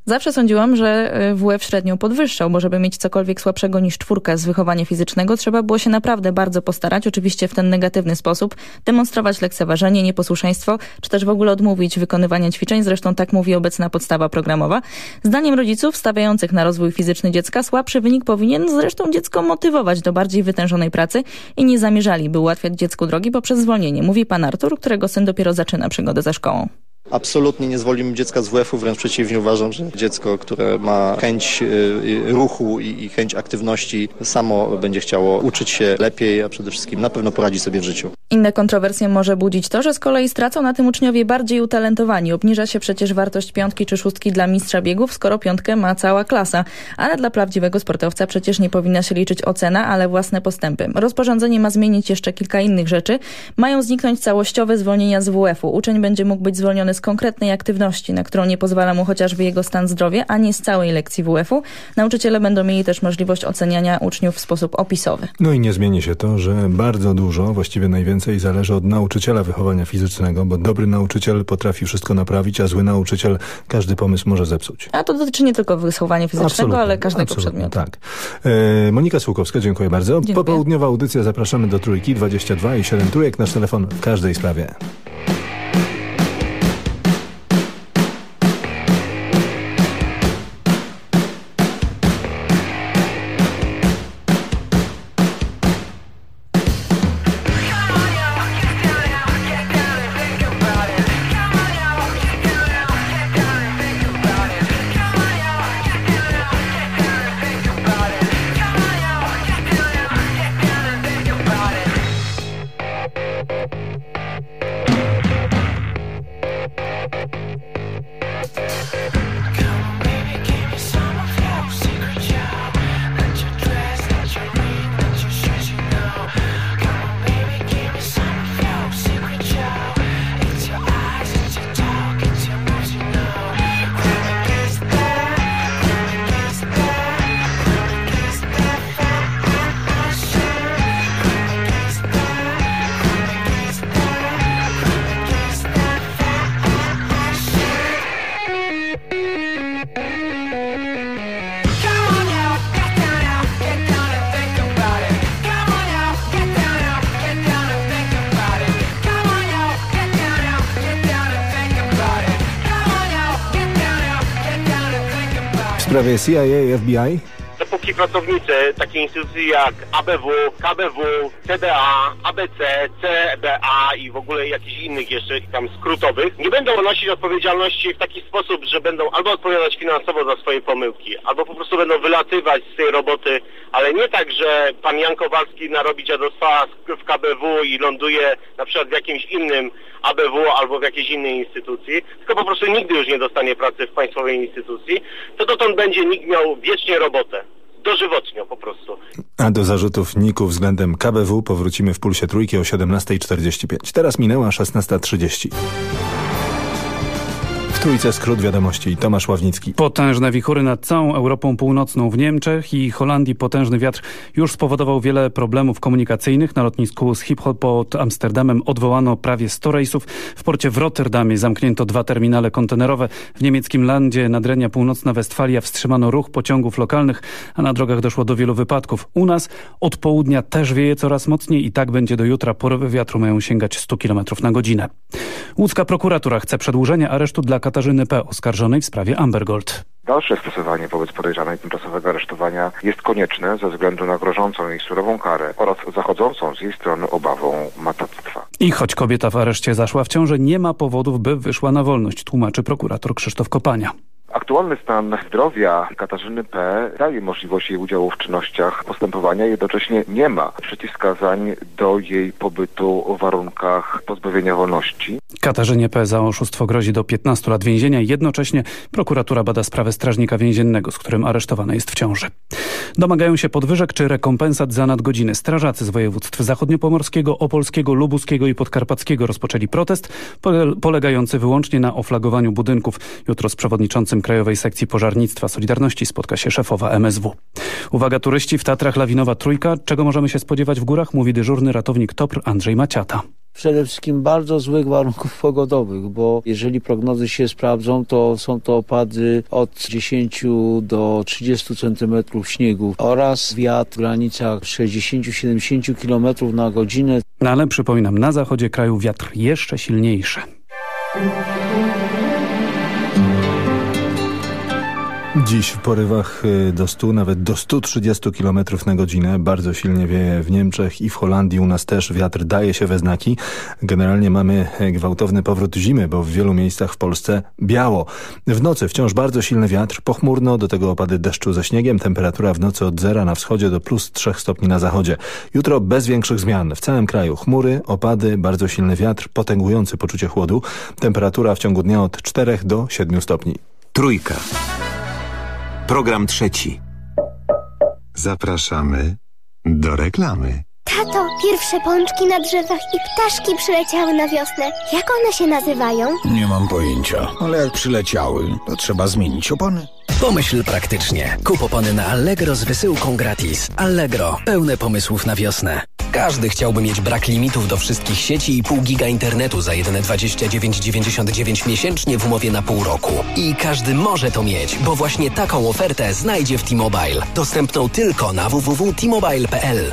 Zawsze sądziłam, że e, WF średnią podwyższał, bo żeby mieć cokolwiek słabszego niż czwórka z wychowania fizycznego, trzeba było się naprawdę bardzo postarać, oczywiście w ten negatywny sposób, demonstrować lekceważenie, nieposłuszeństwo, czy też w ogóle odmówić wykonywania ćwiczeń, zresztą tak mówi obecna podstawa programowa. Zdaniem rodziców stawiających na rozwój fizyczny dziecka, słabszy wynik powinien zresztą dziecko motywować do bardziej wytężonej pracy i nie zamierzali, by ułatwiać dziecku drogi poprzez zwolnienie, mówi pan Artur, którego syn dopiero zaczyna przygodę ze szkołą. Absolutnie nie zwolnimy dziecka z WF-u, wręcz przeciwnie uważam, że dziecko, które ma chęć y, ruchu i chęć aktywności samo będzie chciało uczyć się lepiej, a przede wszystkim na pewno poradzi sobie w życiu. Inne kontrowersje może budzić to, że z kolei stracą na tym uczniowie bardziej utalentowani. Obniża się przecież wartość piątki czy szóstki dla mistrza biegów, skoro piątkę ma cała klasa. Ale dla prawdziwego sportowca przecież nie powinna się liczyć ocena, ale własne postępy. Rozporządzenie ma zmienić jeszcze kilka innych rzeczy. Mają zniknąć całościowe zwolnienia z WF-u. Uczeń będzie mógł być zwolniony z konkretnej aktywności, na którą nie pozwala mu chociażby jego stan zdrowia, a nie z całej lekcji WF-u. Nauczyciele będą mieli też możliwość oceniania uczniów w sposób opisowy. No i nie zmieni się to, że bardzo dużo, właściwie najwięcej zależy od nauczyciela wychowania fizycznego, bo dobry nauczyciel potrafi wszystko naprawić, a zły nauczyciel każdy pomysł może zepsuć. A to dotyczy nie tylko wychowania fizycznego, absolutnie, ale każdego przedmiotu. Tak. E, Monika Słukowska, dziękuję bardzo. Dziękuję. Popołudniowa audycja, zapraszamy do Trójki 22 i 7 trójek, nasz telefon w każdej sprawie. रवे C I F B I ci pracownicy takiej instytucji jak ABW, KBW, CDA, ABC, CBA i w ogóle jakichś innych jeszcze tam skrótowych nie będą ponosić odpowiedzialności w taki sposób, że będą albo odpowiadać finansowo za swoje pomyłki, albo po prostu będą wylatywać z tej roboty, ale nie tak, że pan Jan Kowalski narobi dziadostwa w KBW i ląduje na przykład w jakimś innym ABW albo w jakiejś innej instytucji, tylko po prostu nigdy już nie dostanie pracy w państwowej instytucji, to dotąd będzie nikt miał wiecznie robotę. Dożywotnio po prostu. A do zarzutów NIK-u względem KBW powrócimy w Pulsie Trójki o 17.45. Teraz minęła 16.30. Trójce skrót wiadomości Tomasz Ławnicki. Potężne wichury nad całą Europą Północną w Niemczech i Holandii potężny wiatr już spowodował wiele problemów komunikacyjnych. Na lotnisku Schiphol pod Amsterdamem odwołano prawie 100 rejsów. W porcie w Rotterdamie zamknięto dwa terminale kontenerowe. W niemieckim landzie Nadrenia Północna Westfalia wstrzymano ruch pociągów lokalnych, a na drogach doszło do wielu wypadków. U nas od południa też wieje coraz mocniej i tak będzie do jutra. Porowy wiatru mają sięgać 100 km na godzinę. Łódzka prokuratura chce przedłużenia aresztu dla Katarzyny P. oskarżonej w sprawie Ambergold. Dalsze stosowanie wobec podejrzanej tymczasowego aresztowania jest konieczne ze względu na grożącą jej surową karę oraz zachodzącą z jej strony obawą matactwa. I choć kobieta w areszcie zaszła w ciąży, nie ma powodów, by wyszła na wolność, tłumaczy prokurator Krzysztof Kopania. Aktualny stan zdrowia Katarzyny P. daje możliwość jej udziału w czynnościach postępowania, jednocześnie nie ma przeciwwskazań do jej pobytu w warunkach pozbawienia wolności. Katarzynie P. za oszustwo grozi do 15 lat więzienia. Jednocześnie prokuratura bada sprawę strażnika więziennego, z którym aresztowana jest w ciąży. Domagają się podwyżek czy rekompensat za nadgodziny. Strażacy z województw zachodniopomorskiego, opolskiego, lubuskiego i podkarpackiego rozpoczęli protest polegający wyłącznie na oflagowaniu budynków. Jutro z przewodniczącym Krajowej Sekcji Pożarnictwa Solidarności spotka się szefowa MSW. Uwaga turyści, w Tatrach lawinowa trójka. Czego możemy się spodziewać w górach? Mówi dyżurny ratownik TOPR Andrzej Maciata przede wszystkim bardzo złych warunków <laughs> pogodowych, bo jeżeli prognozy się sprawdzą, to są to opady od 10 do 30 cm śniegu oraz wiatr w granicach 60-70 km na godzinę. No ale przypominam, na zachodzie kraju wiatr jeszcze silniejszy. Dziś w porywach y, do 100, nawet do 130 km na godzinę. Bardzo silnie wieje w Niemczech i w Holandii. U nas też wiatr daje się we znaki. Generalnie mamy e, gwałtowny powrót zimy, bo w wielu miejscach w Polsce biało. W nocy wciąż bardzo silny wiatr, pochmurno, do tego opady deszczu ze śniegiem. Temperatura w nocy od zera na wschodzie do plus 3 stopni na zachodzie. Jutro bez większych zmian. W całym kraju chmury, opady, bardzo silny wiatr, potęgujący poczucie chłodu. Temperatura w ciągu dnia od 4 do 7 stopni. Trójka. Program trzeci. Zapraszamy do reklamy. Tato, pierwsze pączki na drzewach i ptaszki przyleciały na wiosnę. Jak one się nazywają? Nie mam pojęcia, ale jak przyleciały, to trzeba zmienić opony. Pomyśl praktycznie. Kup opony na Allegro z wysyłką gratis. Allegro. Pełne pomysłów na wiosnę. Każdy chciałby mieć brak limitów do wszystkich sieci i pół giga internetu za jedyne 29,99 miesięcznie w umowie na pół roku. I każdy może to mieć, bo właśnie taką ofertę znajdzie w T-Mobile. Dostępną tylko na www.tmobile.pl.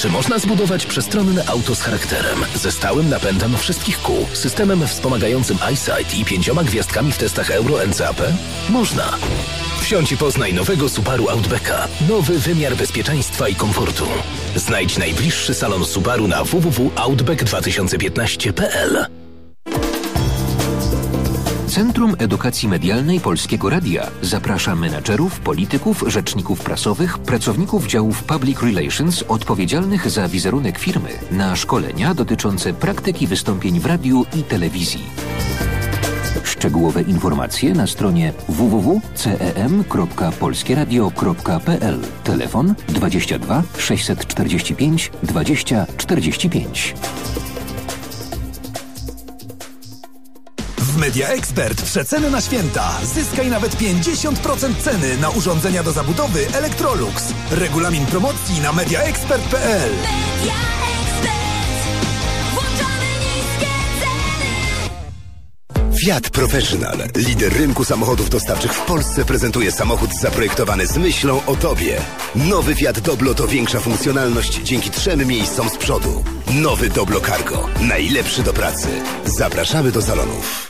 Czy można zbudować przestronne auto z charakterem, ze stałym napędem wszystkich kół, systemem wspomagającym EyeSight i pięcioma gwiazdkami w testach Euro NCAP? Można. Wsiądź i poznaj nowego Subaru Outbacka. Nowy wymiar bezpieczeństwa i komfortu. Znajdź najbliższy salon Subaru na www.outback2015.pl Centrum Edukacji Medialnej Polskiego Radia. Zaprasza menadżerów, polityków, rzeczników prasowych, pracowników działów Public Relations odpowiedzialnych za wizerunek firmy na szkolenia dotyczące praktyki wystąpień w radiu i telewizji. Szczegółowe informacje na stronie www.cem.polskieradio.pl Telefon 22 645 20 45 Media Expert przeceny na święta. Zyskaj nawet 50% ceny na urządzenia do zabudowy Electrolux. Regulamin promocji na mediaexpert.pl. Fiat Professional, lider rynku samochodów dostawczych w Polsce, prezentuje samochód zaprojektowany z myślą o Tobie. Nowy Fiat Doblo to większa funkcjonalność dzięki trzem miejscom z przodu. Nowy Doblo Cargo, najlepszy do pracy. Zapraszamy do salonów.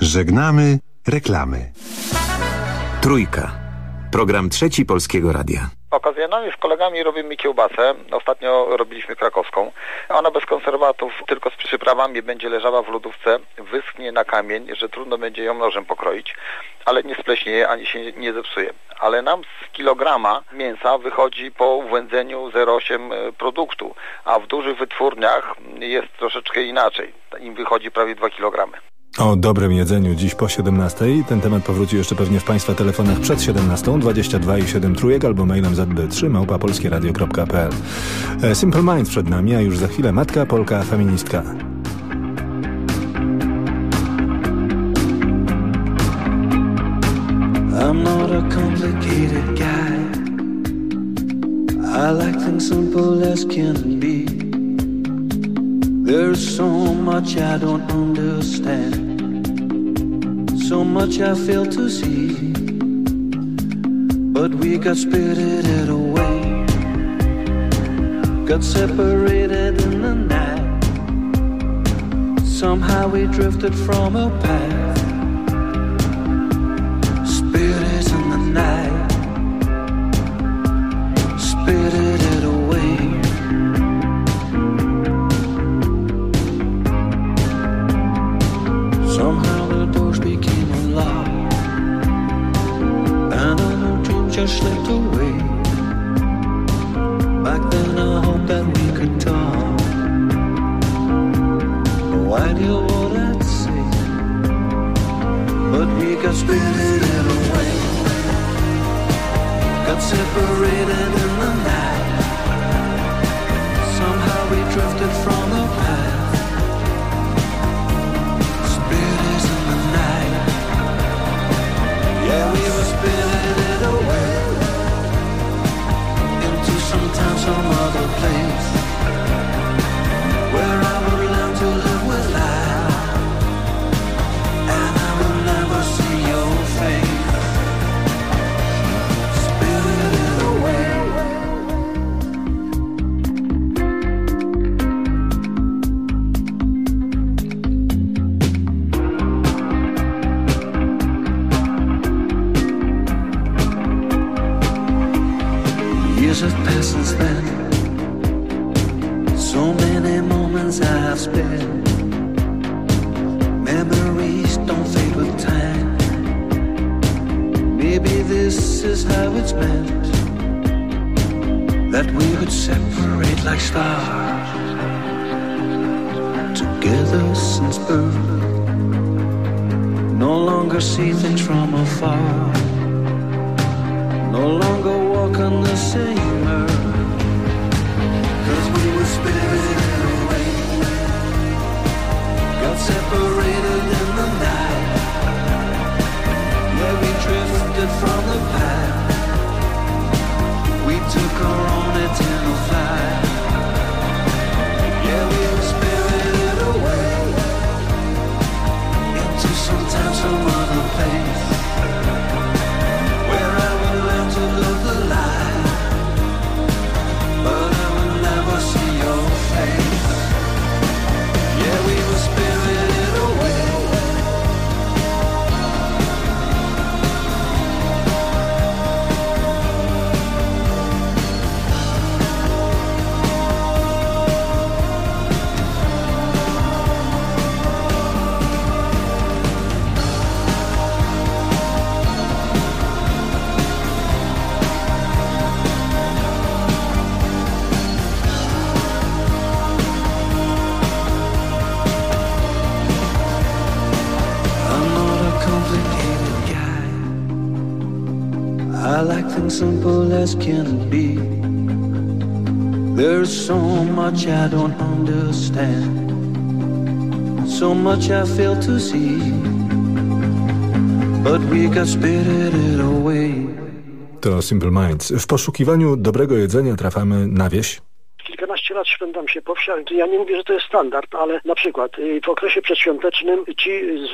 Żegnamy reklamy. Trójka. Program trzeci Polskiego Radia. Okazjonalnie z kolegami robimy kiełbasę. Ostatnio robiliśmy krakowską. Ona bez konserwatów, tylko z przyprawami będzie leżała w lodówce, wyschnie na kamień, że trudno będzie ją nożem pokroić, ale nie spleśnieje ani się nie zepsuje. Ale nam z kilograma mięsa wychodzi po wędzeniu 0,8 produktu, a w dużych wytwórniach jest troszeczkę inaczej. Im wychodzi prawie 2 kilogramy. O dobrym jedzeniu dziś po 17. Ten temat powróci jeszcze pewnie w Państwa telefonach przed 17, 22 i 7 trójek albo mailem zb3 małpa polskieradio.pl. Simple Minds przed nami, a już za chwilę matka, Polka, feministka. I'm not a complicated guy. I like things simple as can be. There's so much I don't understand, so much I fail to see. But we got spirited away, got separated in the night. Somehow we drifted from a path, spirits in the night, spirited just slipped away. Back then I hoped that we could talk. No idea what I'd say? But we got spirited away. Got separated much I failed to see, but we got spirited away. To Simple Minds. W poszukiwaniu dobrego jedzenia trafiamy na wieś. Kilkanaście lat szpędam się po wsiach. Ja nie mówię, że to jest standard, ale na przykład y, w okresie przedświątecznym ci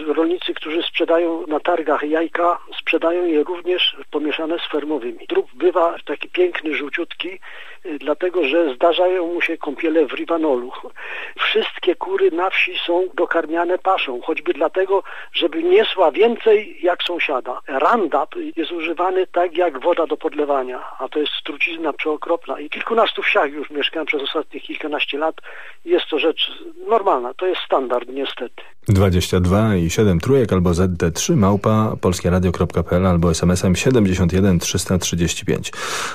rolnicy, którzy sprzedają na targach jajka, sprzedają je również pomieszane z fermowymi. Drób bywa taki piękny, żółciutki, dlatego że zdarzają mu się kąpiele w ribanolu. Wszystkie kury na wsi są dokarmiane paszą, choćby dlatego, żeby niesła więcej jak sąsiada. Roundup jest używany tak jak woda do podlewania, a to jest trucizna przeokropna. I kilkunastu wsiach już mieszkałem przez ostatnich kilkanaście lat. Jest to rzecz normalna, to jest standard niestety. 22 i 7 trójek albo ZD3 małpa polskieradio.pl albo SMS-em 71 335.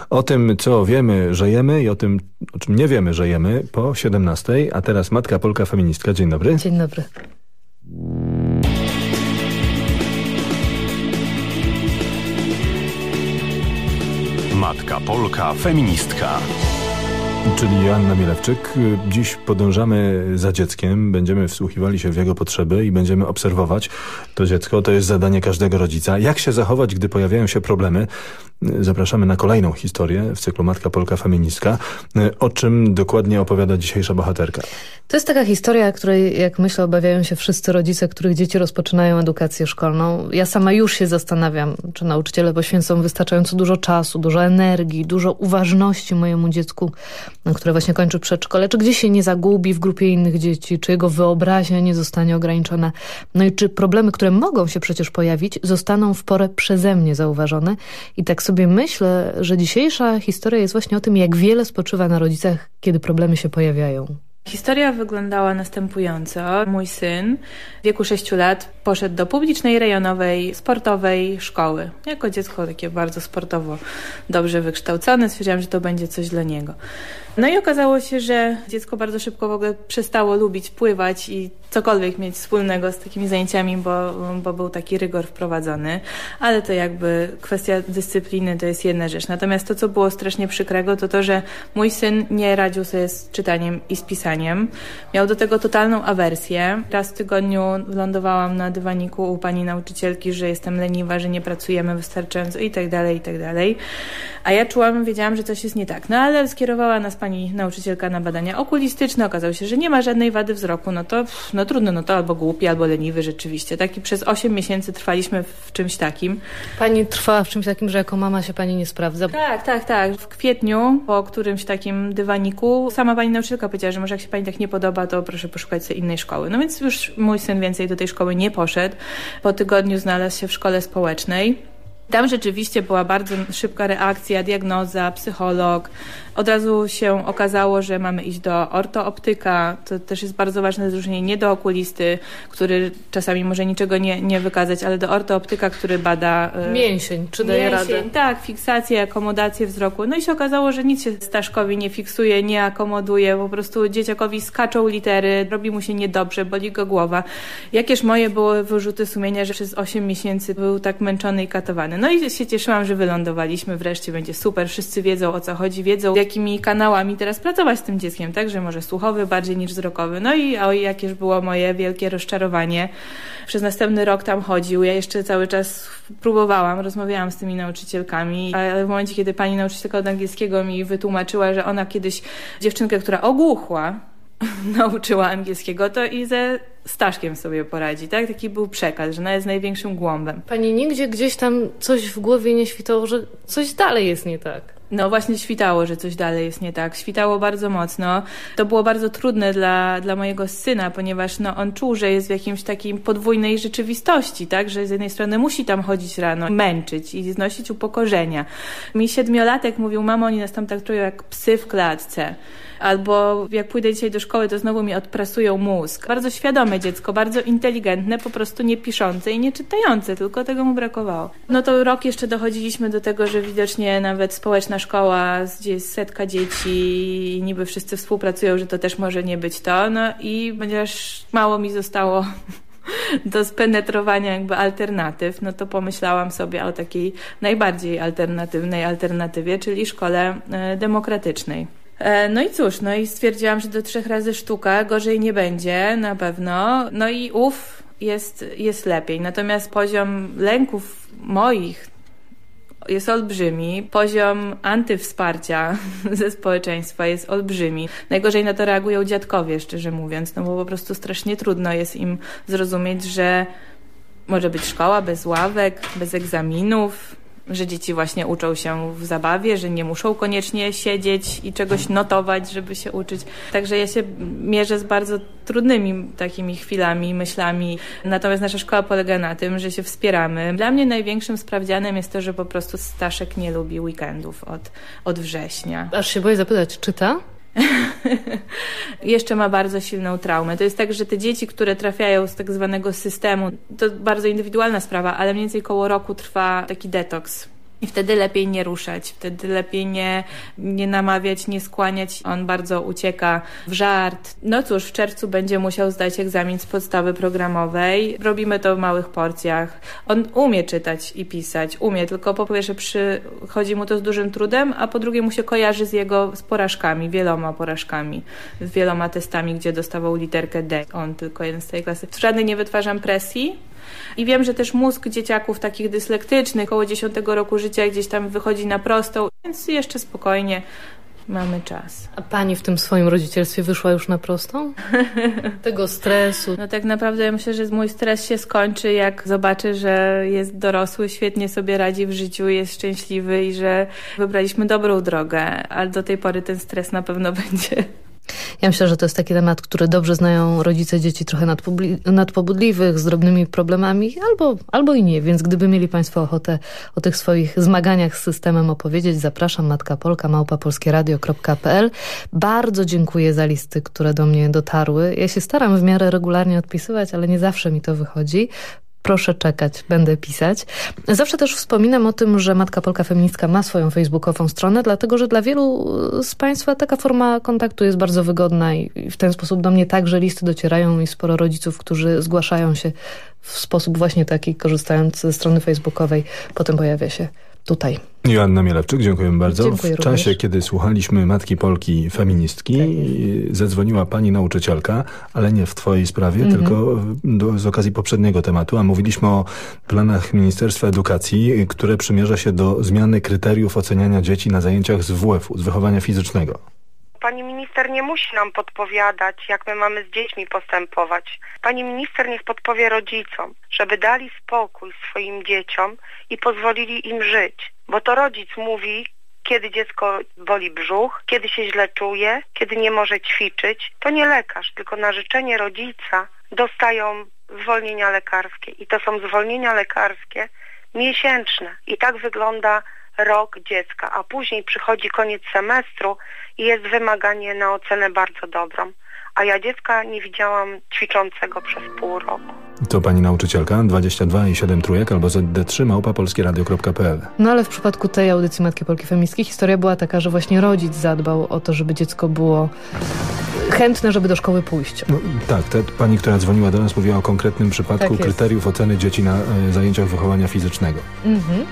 O tym, co wiemy, że jemy i o tym, o czym nie wiemy, że jemy po 17. A teraz Matka Polka Feministka. Dzień dobry. Dzień dobry. Matka Polka Feministka. Czyli Joanna Mielewczyk. Dziś podążamy za dzieckiem, będziemy wsłuchiwali się w jego potrzeby i będziemy obserwować to dziecko. To jest zadanie każdego rodzica. Jak się zachować, gdy pojawiają się problemy? Zapraszamy na kolejną historię w cyklu Matka Polka Feministka. O czym dokładnie opowiada dzisiejsza bohaterka? To jest taka historia, której, jak myślę, obawiają się wszyscy rodzice, których dzieci rozpoczynają edukację szkolną. Ja sama już się zastanawiam, czy nauczyciele poświęcą wystarczająco dużo czasu, dużo energii, dużo uważności mojemu dziecku, które właśnie kończy przedszkole, czy gdzieś się nie zagubi w grupie innych dzieci, czy jego wyobraźnia nie zostanie ograniczona. No i czy problemy, które mogą się przecież pojawić, zostaną w porę przeze mnie zauważone. I tak sobie myślę, że dzisiejsza historia jest właśnie o tym, jak wiele spoczywa na rodzicach, kiedy problemy się pojawiają. Historia wyglądała następująco. Mój syn w wieku 6 lat poszedł do publicznej, rejonowej, sportowej szkoły. Jako dziecko takie bardzo sportowo dobrze wykształcone, stwierdziłam, że to będzie coś dla niego. No i okazało się, że dziecko bardzo szybko w ogóle przestało lubić pływać i cokolwiek mieć wspólnego z takimi zajęciami, bo, bo był taki rygor wprowadzony, ale to jakby kwestia dyscypliny to jest jedna rzecz. Natomiast to, co było strasznie przykrego, to to, że mój syn nie radził sobie z czytaniem i z pisaniem. Miał do tego totalną awersję. Raz w tygodniu lądowałam na dywaniku u pani nauczycielki, że jestem leniwa, że nie pracujemy wystarczająco i tak dalej, i tak dalej. A ja czułam, wiedziałam, że coś jest nie tak. No ale skierowała nas pani nauczycielka na badania okulistyczne. Okazało się, że nie ma żadnej wady wzroku. No to, pff, no trudno, no to albo głupi, albo leniwy rzeczywiście. Tak i przez 8 miesięcy trwaliśmy w czymś takim. Pani trwała w czymś takim, że jako mama się pani nie sprawdza? Tak, tak, tak. W kwietniu po którymś takim dywaniku sama pani nauczycielka powiedziała, że może jak się pani tak nie podoba, to proszę poszukać sobie innej szkoły. No więc już mój syn więcej do tej szkoły nie poszedł. Po tygodniu znalazł się w szkole społecznej. Tam rzeczywiście była bardzo szybka reakcja, diagnoza, psycholog. Od razu się okazało, że mamy iść do ortooptyka. To też jest bardzo ważne rozróżnienie. Nie do okulisty, który czasami może niczego nie, nie wykazać, ale do ortooptyka, który bada... y, Mięsień, czy daje mięsień, radę? Tak, fiksację, akomodację wzroku. No i się okazało, że nic się Staszkowi nie fiksuje, nie akomoduje. Po prostu dzieciakowi skaczą litery, robi mu się niedobrze, boli go głowa. Jakież moje były wyrzuty sumienia, że przez 8 miesięcy był tak męczony i katowany. No i się cieszyłam, że wylądowaliśmy. Wreszcie będzie super. Wszyscy wiedzą o co chodzi, wiedzą jakimi kanałami teraz pracować z tym dzieckiem, tak? Że może słuchowy bardziej niż wzrokowy. No i oj, jakież było moje wielkie rozczarowanie. Przez następny rok tam chodził. Ja jeszcze cały czas próbowałam, rozmawiałam z tymi nauczycielkami, ale w momencie, kiedy pani nauczycielka od angielskiego mi wytłumaczyła, że ona kiedyś dziewczynkę, która ogłuchła, <laughs> nauczyła angielskiego, to i ze Staszkiem sobie poradzi, tak? Taki był przekaz, że ona jest największym głąbem. Pani nigdzie gdzieś tam coś w głowie nie świtało, że coś dalej jest nie tak. No właśnie świtało, że coś dalej jest nie tak. Świtało bardzo mocno. To było bardzo trudne dla, dla mojego syna, ponieważ no, on czuł, że jest w jakimś takim podwójnej rzeczywistości, tak? Że z jednej strony musi tam chodzić rano, męczyć i znosić upokorzenia. Mi siedmiolatek mówił, mamo, oni nas tam traktują jak psy w klatce. Albo jak pójdę dzisiaj do szkoły, to znowu mi odprasują mózg. Bardzo świadome dziecko, bardzo inteligentne, po prostu nie piszące i nie czytające, tylko tego mu brakowało. No to rok jeszcze dochodziliśmy do tego, że widocznie nawet społeczna szkoła, gdzie jest setka dzieci i niby wszyscy współpracują, że to też może nie być to. No i ponieważ mało mi zostało <laughs> do spenetrowania jakby alternatyw, no to pomyślałam sobie o takiej najbardziej alternatywnej alternatywie, czyli szkole e, demokratycznej. E, No i cóż, no i stwierdziłam, że do trzech razy sztuka, gorzej nie będzie na pewno. No i ów jest, jest lepiej. Natomiast poziom lęków moich jest olbrzymi. Poziom antywsparcia <laughs> ze społeczeństwa jest olbrzymi. Najgorzej na to reagują dziadkowie, szczerze mówiąc, no bo po prostu strasznie trudno jest im zrozumieć, że może być szkoła bez ławek, bez egzaminów, że dzieci właśnie uczą się w zabawie, że nie muszą koniecznie siedzieć i czegoś notować, żeby się uczyć. Także ja się mierzę z bardzo trudnymi takimi chwilami, myślami. Natomiast nasza szkoła polega na tym, że się wspieramy. Dla mnie największym sprawdzianem jest to, że po prostu Staszek nie lubi weekendów od, od września. Aż się boję zapytać, czyta? <laughs> Jeszcze ma bardzo silną traumę. To jest tak, że te dzieci, które trafiają z tak zwanego systemu, to bardzo indywidualna sprawa, ale mniej więcej koło roku trwa taki detoks. I wtedy lepiej nie ruszać, wtedy lepiej nie, nie namawiać, nie skłaniać. On bardzo ucieka w żart. No cóż, w czerwcu będzie musiał zdać egzamin z podstawy programowej. Robimy to w małych porcjach. On umie czytać i pisać, umie, tylko po pierwsze przychodzi mu to z dużym trudem, a po drugie mu się kojarzy z jego z porażkami, wieloma porażkami, z wieloma testami, gdzie dostawał literkę D. On tylko jeden z tej klasy. Żadnej nie wytwarzam presji, i wiem, że też mózg dzieciaków takich dyslektycznych około 10 roku życia gdzieś tam wychodzi na prostą, więc jeszcze spokojnie mamy czas. A pani w tym swoim rodzicielstwie wyszła już na prostą? <laughs> Tego stresu. No tak naprawdę ja myślę, że mój stres się skończy, jak zobaczę, że jest dorosły, świetnie sobie radzi w życiu, jest szczęśliwy i że wybraliśmy dobrą drogę, ale do tej pory ten stres na pewno <laughs> będzie. Ja myślę, że to jest taki temat, który dobrze znają rodzice dzieci trochę nadpobudliwych, z drobnymi problemami, albo, albo i nie. Więc gdyby mieli Państwo ochotę o tych swoich zmaganiach z systemem opowiedzieć, zapraszam Matka Polka, małpapolskieradio.pl. Bardzo dziękuję za listy, które do mnie dotarły. Ja się staram w miarę regularnie odpisywać, ale nie zawsze mi to wychodzi proszę czekać, będę pisać. Zawsze też wspominam o tym, że Matka Polka Feministka ma swoją facebookową stronę, dlatego że dla wielu z Państwa taka forma kontaktu jest bardzo wygodna i w ten sposób do mnie także listy docierają i sporo rodziców, którzy zgłaszają się w sposób właśnie taki, korzystając ze strony facebookowej, potem pojawia się tutaj. Joanna Mielewczyk, dziękujemy bardzo. Dziękuję w czasie, również. kiedy słuchaliśmy Matki Polki feministki, zadzwoniła pani nauczycielka, ale nie w twojej sprawie, Mhm. tylko do, z okazji poprzedniego tematu, a mówiliśmy o planach Ministerstwa Edukacji, które przymierza się do zmiany kryteriów oceniania dzieci na zajęciach z WF-u, z wychowania fizycznego. Pani minister nie musi nam podpowiadać, jak my mamy z dziećmi postępować. Pani minister niech podpowie rodzicom, żeby dali spokój swoim dzieciom i pozwolili im żyć. Bo to rodzic mówi, kiedy dziecko boli brzuch, kiedy się źle czuje, kiedy nie może ćwiczyć. To nie lekarz, tylko na życzenie rodzica dostają zwolnienia lekarskie. I to są zwolnienia lekarskie miesięczne. I tak wygląda rok dziecka, a później przychodzi koniec semestru i jest wymaganie na ocenę bardzo dobrą. A ja dziecka nie widziałam ćwiczącego przez pół roku. To pani nauczycielka, 22 i 7 trójek albo ZD3 małpa polskieradio.pl. No ale w przypadku tej audycji Matki Polki Feministki historia była taka, że właśnie rodzic zadbał o to, żeby dziecko było chętne, żeby do szkoły pójść. No, tak, ta pani, która dzwoniła do nas, mówiła o konkretnym przypadku Tak kryteriów oceny dzieci na e, zajęciach wychowania fizycznego. Mhm.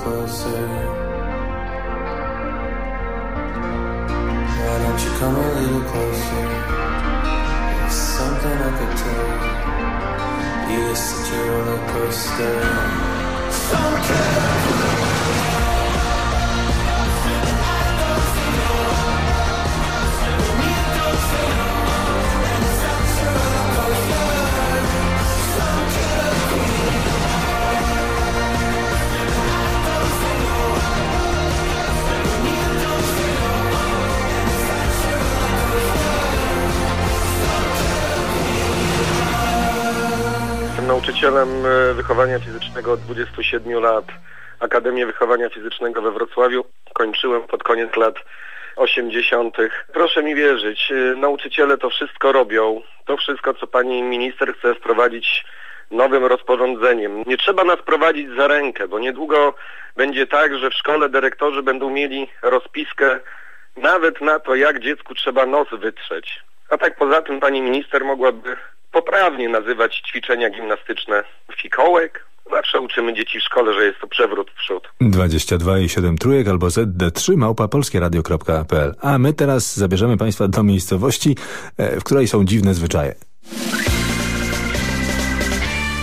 Closer? Why don't you come a little closer? There's something I could tell you. You're such a roller coaster. Jestem nauczycielem e, wychowania fizycznego od 27 lat. Akademię Wychowania Fizycznego we Wrocławiu kończyłem pod koniec lat 80. Proszę mi wierzyć, e, nauczyciele to wszystko robią. To wszystko, co pani minister chce wprowadzić nowym rozporządzeniem. Nie trzeba nas prowadzić za rękę, bo niedługo będzie tak, że w szkole dyrektorzy będą mieli rozpiskę nawet na to, jak dziecku trzeba nos wytrzeć. A tak poza tym pani minister mogłaby poprawnie nazywać ćwiczenia gimnastyczne fikołek. Zawsze uczymy dzieci w szkole, że jest to przewrót w przód. 22 i 7 trójek albo ZD3 małpa polskieradio.pl. A my teraz zabierzemy Państwa do miejscowości, e, w której są dziwne zwyczaje.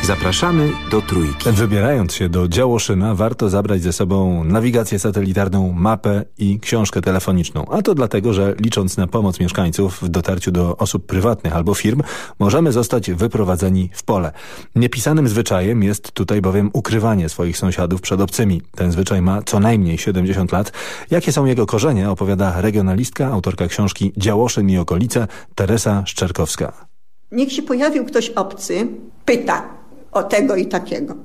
Zapraszamy do Trójki. Wybierając się do Działoszyna warto zabrać ze sobą nawigację satelitarną, mapę i książkę telefoniczną. A to dlatego, że licząc na pomoc mieszkańców w dotarciu do osób prywatnych albo firm, możemy zostać wyprowadzeni w pole. Niepisanym zwyczajem jest tutaj bowiem ukrywanie swoich sąsiadów przed obcymi. Ten zwyczaj ma co najmniej 70 lat. Jakie są jego korzenie opowiada regionalistka, autorka książki Działoszyn i okolice Teresa Szczerkowska. Niech się pojawił ktoś obcy, pyta o tego i takiego.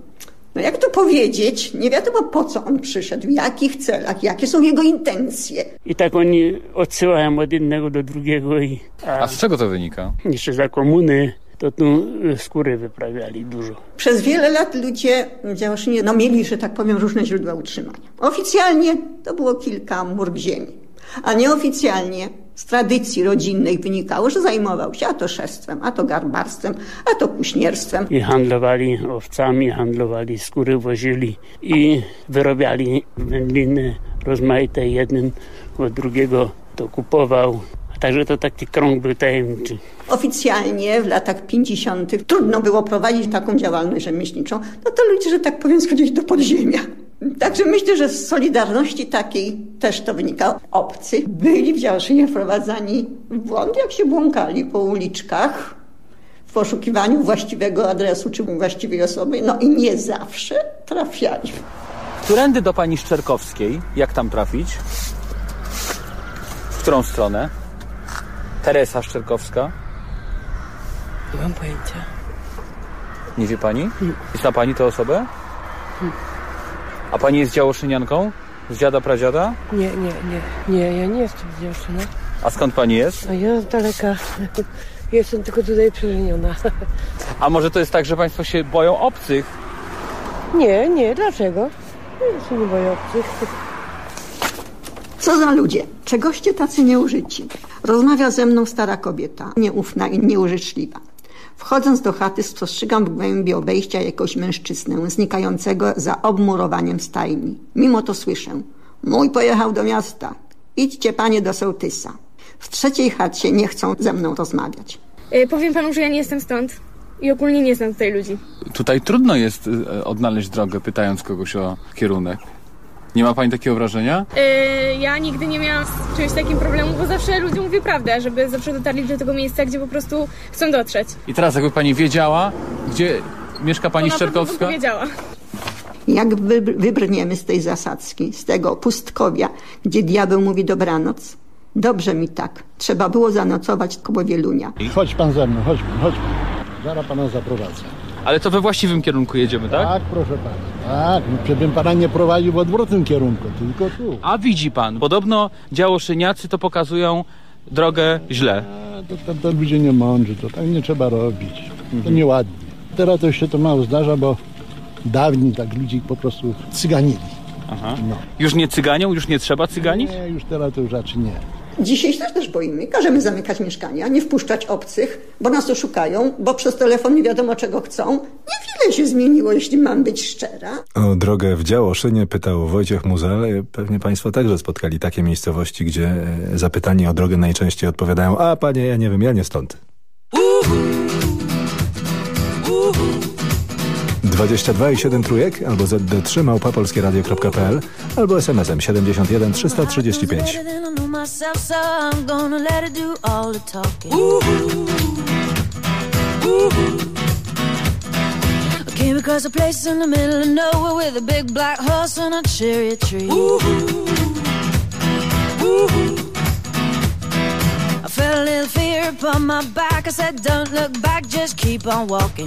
No jak to powiedzieć? Nie wiadomo po co on przyszedł, w jakich celach, jakie są jego intencje. I tak oni odsyłają od jednego do drugiego. I, A z czego to wynika? Jeszcze za komuny to tu y, skóry wyprawiali dużo. Przez wiele lat ludzie w Działoszynie no, mieli, że tak powiem, różne źródła utrzymania. Oficjalnie to było kilka mur ziemi, a nieoficjalnie z tradycji rodzinnej wynikało, że zajmował się a to szewstwem, a to garbarstwem, a to kuśnierstwem. I handlowali owcami, handlowali skóry, wozili i wyrabiali wędliny rozmaite. Jeden od drugiego to kupował. Także to taki krąg był tajemniczy. Oficjalnie w latach 50. trudno było prowadzić taką działalność rzemieślniczą, no to ludzie, że tak powiem, schodzili do podziemia. Także myślę, że z solidarności takiej też to wynikało. Obcy byli w Działoszynie wprowadzani w błąd, jak się błąkali po uliczkach w poszukiwaniu właściwego adresu czy właściwej osoby, no i nie zawsze trafiali. Którędy do pani Szczerkowskiej? Jak tam trafić? W którą stronę? Teresa Szczerkowska? Nie mam pojęcia. Nie wie pani? Zna pani tę osobę? A pani jest działoszynianką? Z dziada, pradziada? Nie, nie, nie, nie, ja nie jestem z Działoszyna. A skąd pani jest? A ja z daleka jestem tylko tutaj przeżeniona. A może to jest tak, że państwo się boją obcych? Nie, nie, dlaczego? Ja się nie boję obcych. Co za ludzie? Czegoście tacy nieużyci? Rozmawia ze mną stara kobieta, nieufna i nieużyczliwa. Wchodząc do chaty spostrzegam w głębi obejścia jakiegoś mężczyznę znikającego za obmurowaniem stajni. Mimo to słyszę. Mój pojechał do miasta. Idźcie panie do sołtysa. W trzeciej chacie nie chcą ze mną rozmawiać. E, powiem panu, że ja nie jestem stąd i ogólnie nie znam tutaj ludzi. Tutaj trudno jest y, odnaleźć drogę, pytając kogoś o kierunek. Nie ma pani takiego wrażenia? E, ja nigdy nie miałam z czymś takim problemu, bo zawsze ludziom mówię prawdę, żeby zawsze dotarli do tego miejsca, gdzie po prostu chcą dotrzeć. I teraz jakby pani wiedziała, gdzie mieszka pani to Szczerkowska? powiedziała. Jak wy, wybrniemy z tej zasadzki, z tego pustkowia, gdzie diabeł mówi dobranoc? Dobrze mi tak. Trzeba było zanocować koło Wielunia. Chodź pan ze mną, chodź pan, chodź pan. Zaraz pana zaprowadzę. Ale to we właściwym kierunku jedziemy, tak? Tak, proszę pana. Tak, przebym pana nie prowadził w odwrotnym kierunku, tylko tu. A widzi pan, podobno działoszyniacy to pokazują drogę źle. A, to, to, to ludzie nie mądrzy, to tak nie trzeba robić. To Mhm. nieładnie. Teraz to się to mało zdarza, bo dawniej tak ludzi po prostu cyganili. Aha. No. Już nie cyganią? Już nie trzeba cyganić? Nie, już teraz to już raczej nie. Dzisiaj się też boimy. Każemy zamykać mieszkania, nie wpuszczać obcych, bo nas oszukają, bo przez telefon nie wiadomo czego chcą. Niewiele się zmieniło, jeśli mam być szczera. O drogę w Działoszynie pytał Wojciech Muzel. Pewnie Państwo także spotkali takie miejscowości, gdzie e, zapytani o drogę najczęściej odpowiadają a panie, ja nie wiem, ja nie stąd. 22 i 7 trójek albo zd3 małpa polskieradio.pl albo smsem 71 335. Came across a place in the middle of nowhere with a big black horse and a cherry tree. I felt a little fear upon my back. I said, Don't look back, just keep on walking.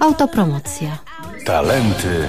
Autopromocja. Talenty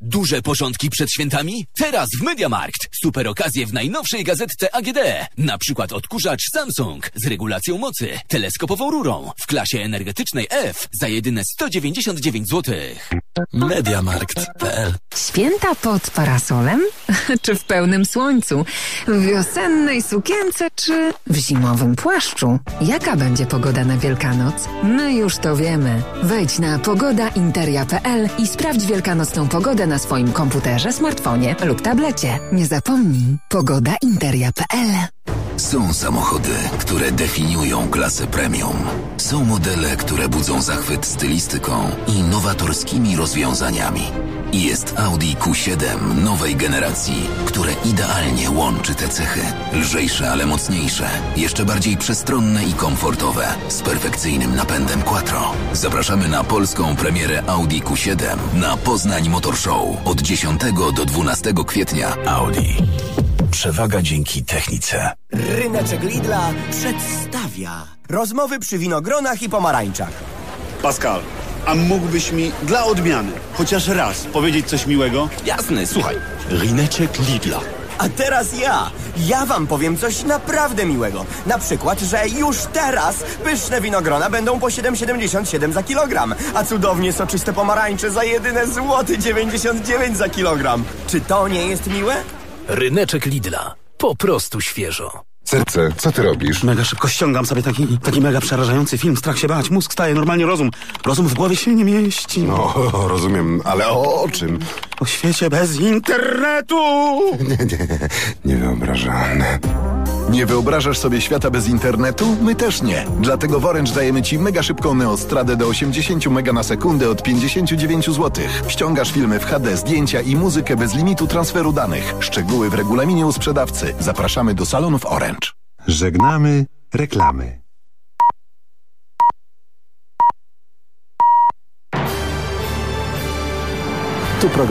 Duże porządki przed świętami? Teraz w Mediamarkt. Super okazje w najnowszej gazetce AGD. Na przykład odkurzacz Samsung z regulacją mocy, teleskopową rurą w klasie energetycznej F za jedyne 199 zł. Mediamarkt.pl Święta pod parasolem? <laughs> czy w pełnym słońcu? W wiosennej sukience czy w zimowym płaszczu? Jaka będzie pogoda na Wielkanoc? My już to wiemy. Wejdź na pogodainteria.pl i sprawdź wielkanocną pogodę na swoim komputerze, smartfonie lub tablecie. Nie zapomnij, pogodainteria.pl Są samochody, które definiują klasę premium. Są modele, które budzą zachwyt stylistyką i nowatorskimi rozwiązaniami. I jest Audi Q7 nowej generacji, które idealnie łączy te cechy. Lżejsze, ale mocniejsze, jeszcze bardziej przestronne i komfortowe, z perfekcyjnym napędem Quattro. Zapraszamy na polską premierę Audi Q7 na Poznań Motor Show od 10 do 12 kwietnia. Audi. Przewaga dzięki technice. Ryneczek Lidla przedstawia rozmowy przy winogronach i pomarańczach. Pascal, a mógłbyś mi dla odmiany chociaż raz powiedzieć coś miłego? Jasne, słuchaj. Ryneczek Lidla. A teraz ja. Ja wam powiem coś naprawdę miłego. Na przykład, że już teraz pyszne winogrona będą po 7,77 za kilogram, a cudownie soczyste pomarańcze za jedyne złoty 99 za kilogram. Czy to nie jest miłe? Ryneczek Lidla. Po prostu świeżo. Serce, co ty robisz? Mega szybko ściągam sobie taki, taki mega przerażający film. Strach się bać, mózg staje, normalnie rozum. Rozum w głowie się nie mieści. No, <laughs> rozumiem, ale o, o czym? O świecie bez internetu! <laughs> Nie, nie, niewyobrażalne. Nie wyobrażasz sobie świata bez internetu? My też nie. Dlatego w Orange dajemy Ci mega szybką neostradę do 80 mega na sekundę od 59 zł. Ściągasz filmy w HD, zdjęcia i muzykę bez limitu transferu danych. Szczegóły w regulaminie u sprzedawcy. Zapraszamy do salonów Orange. Żegnamy reklamy. Tu program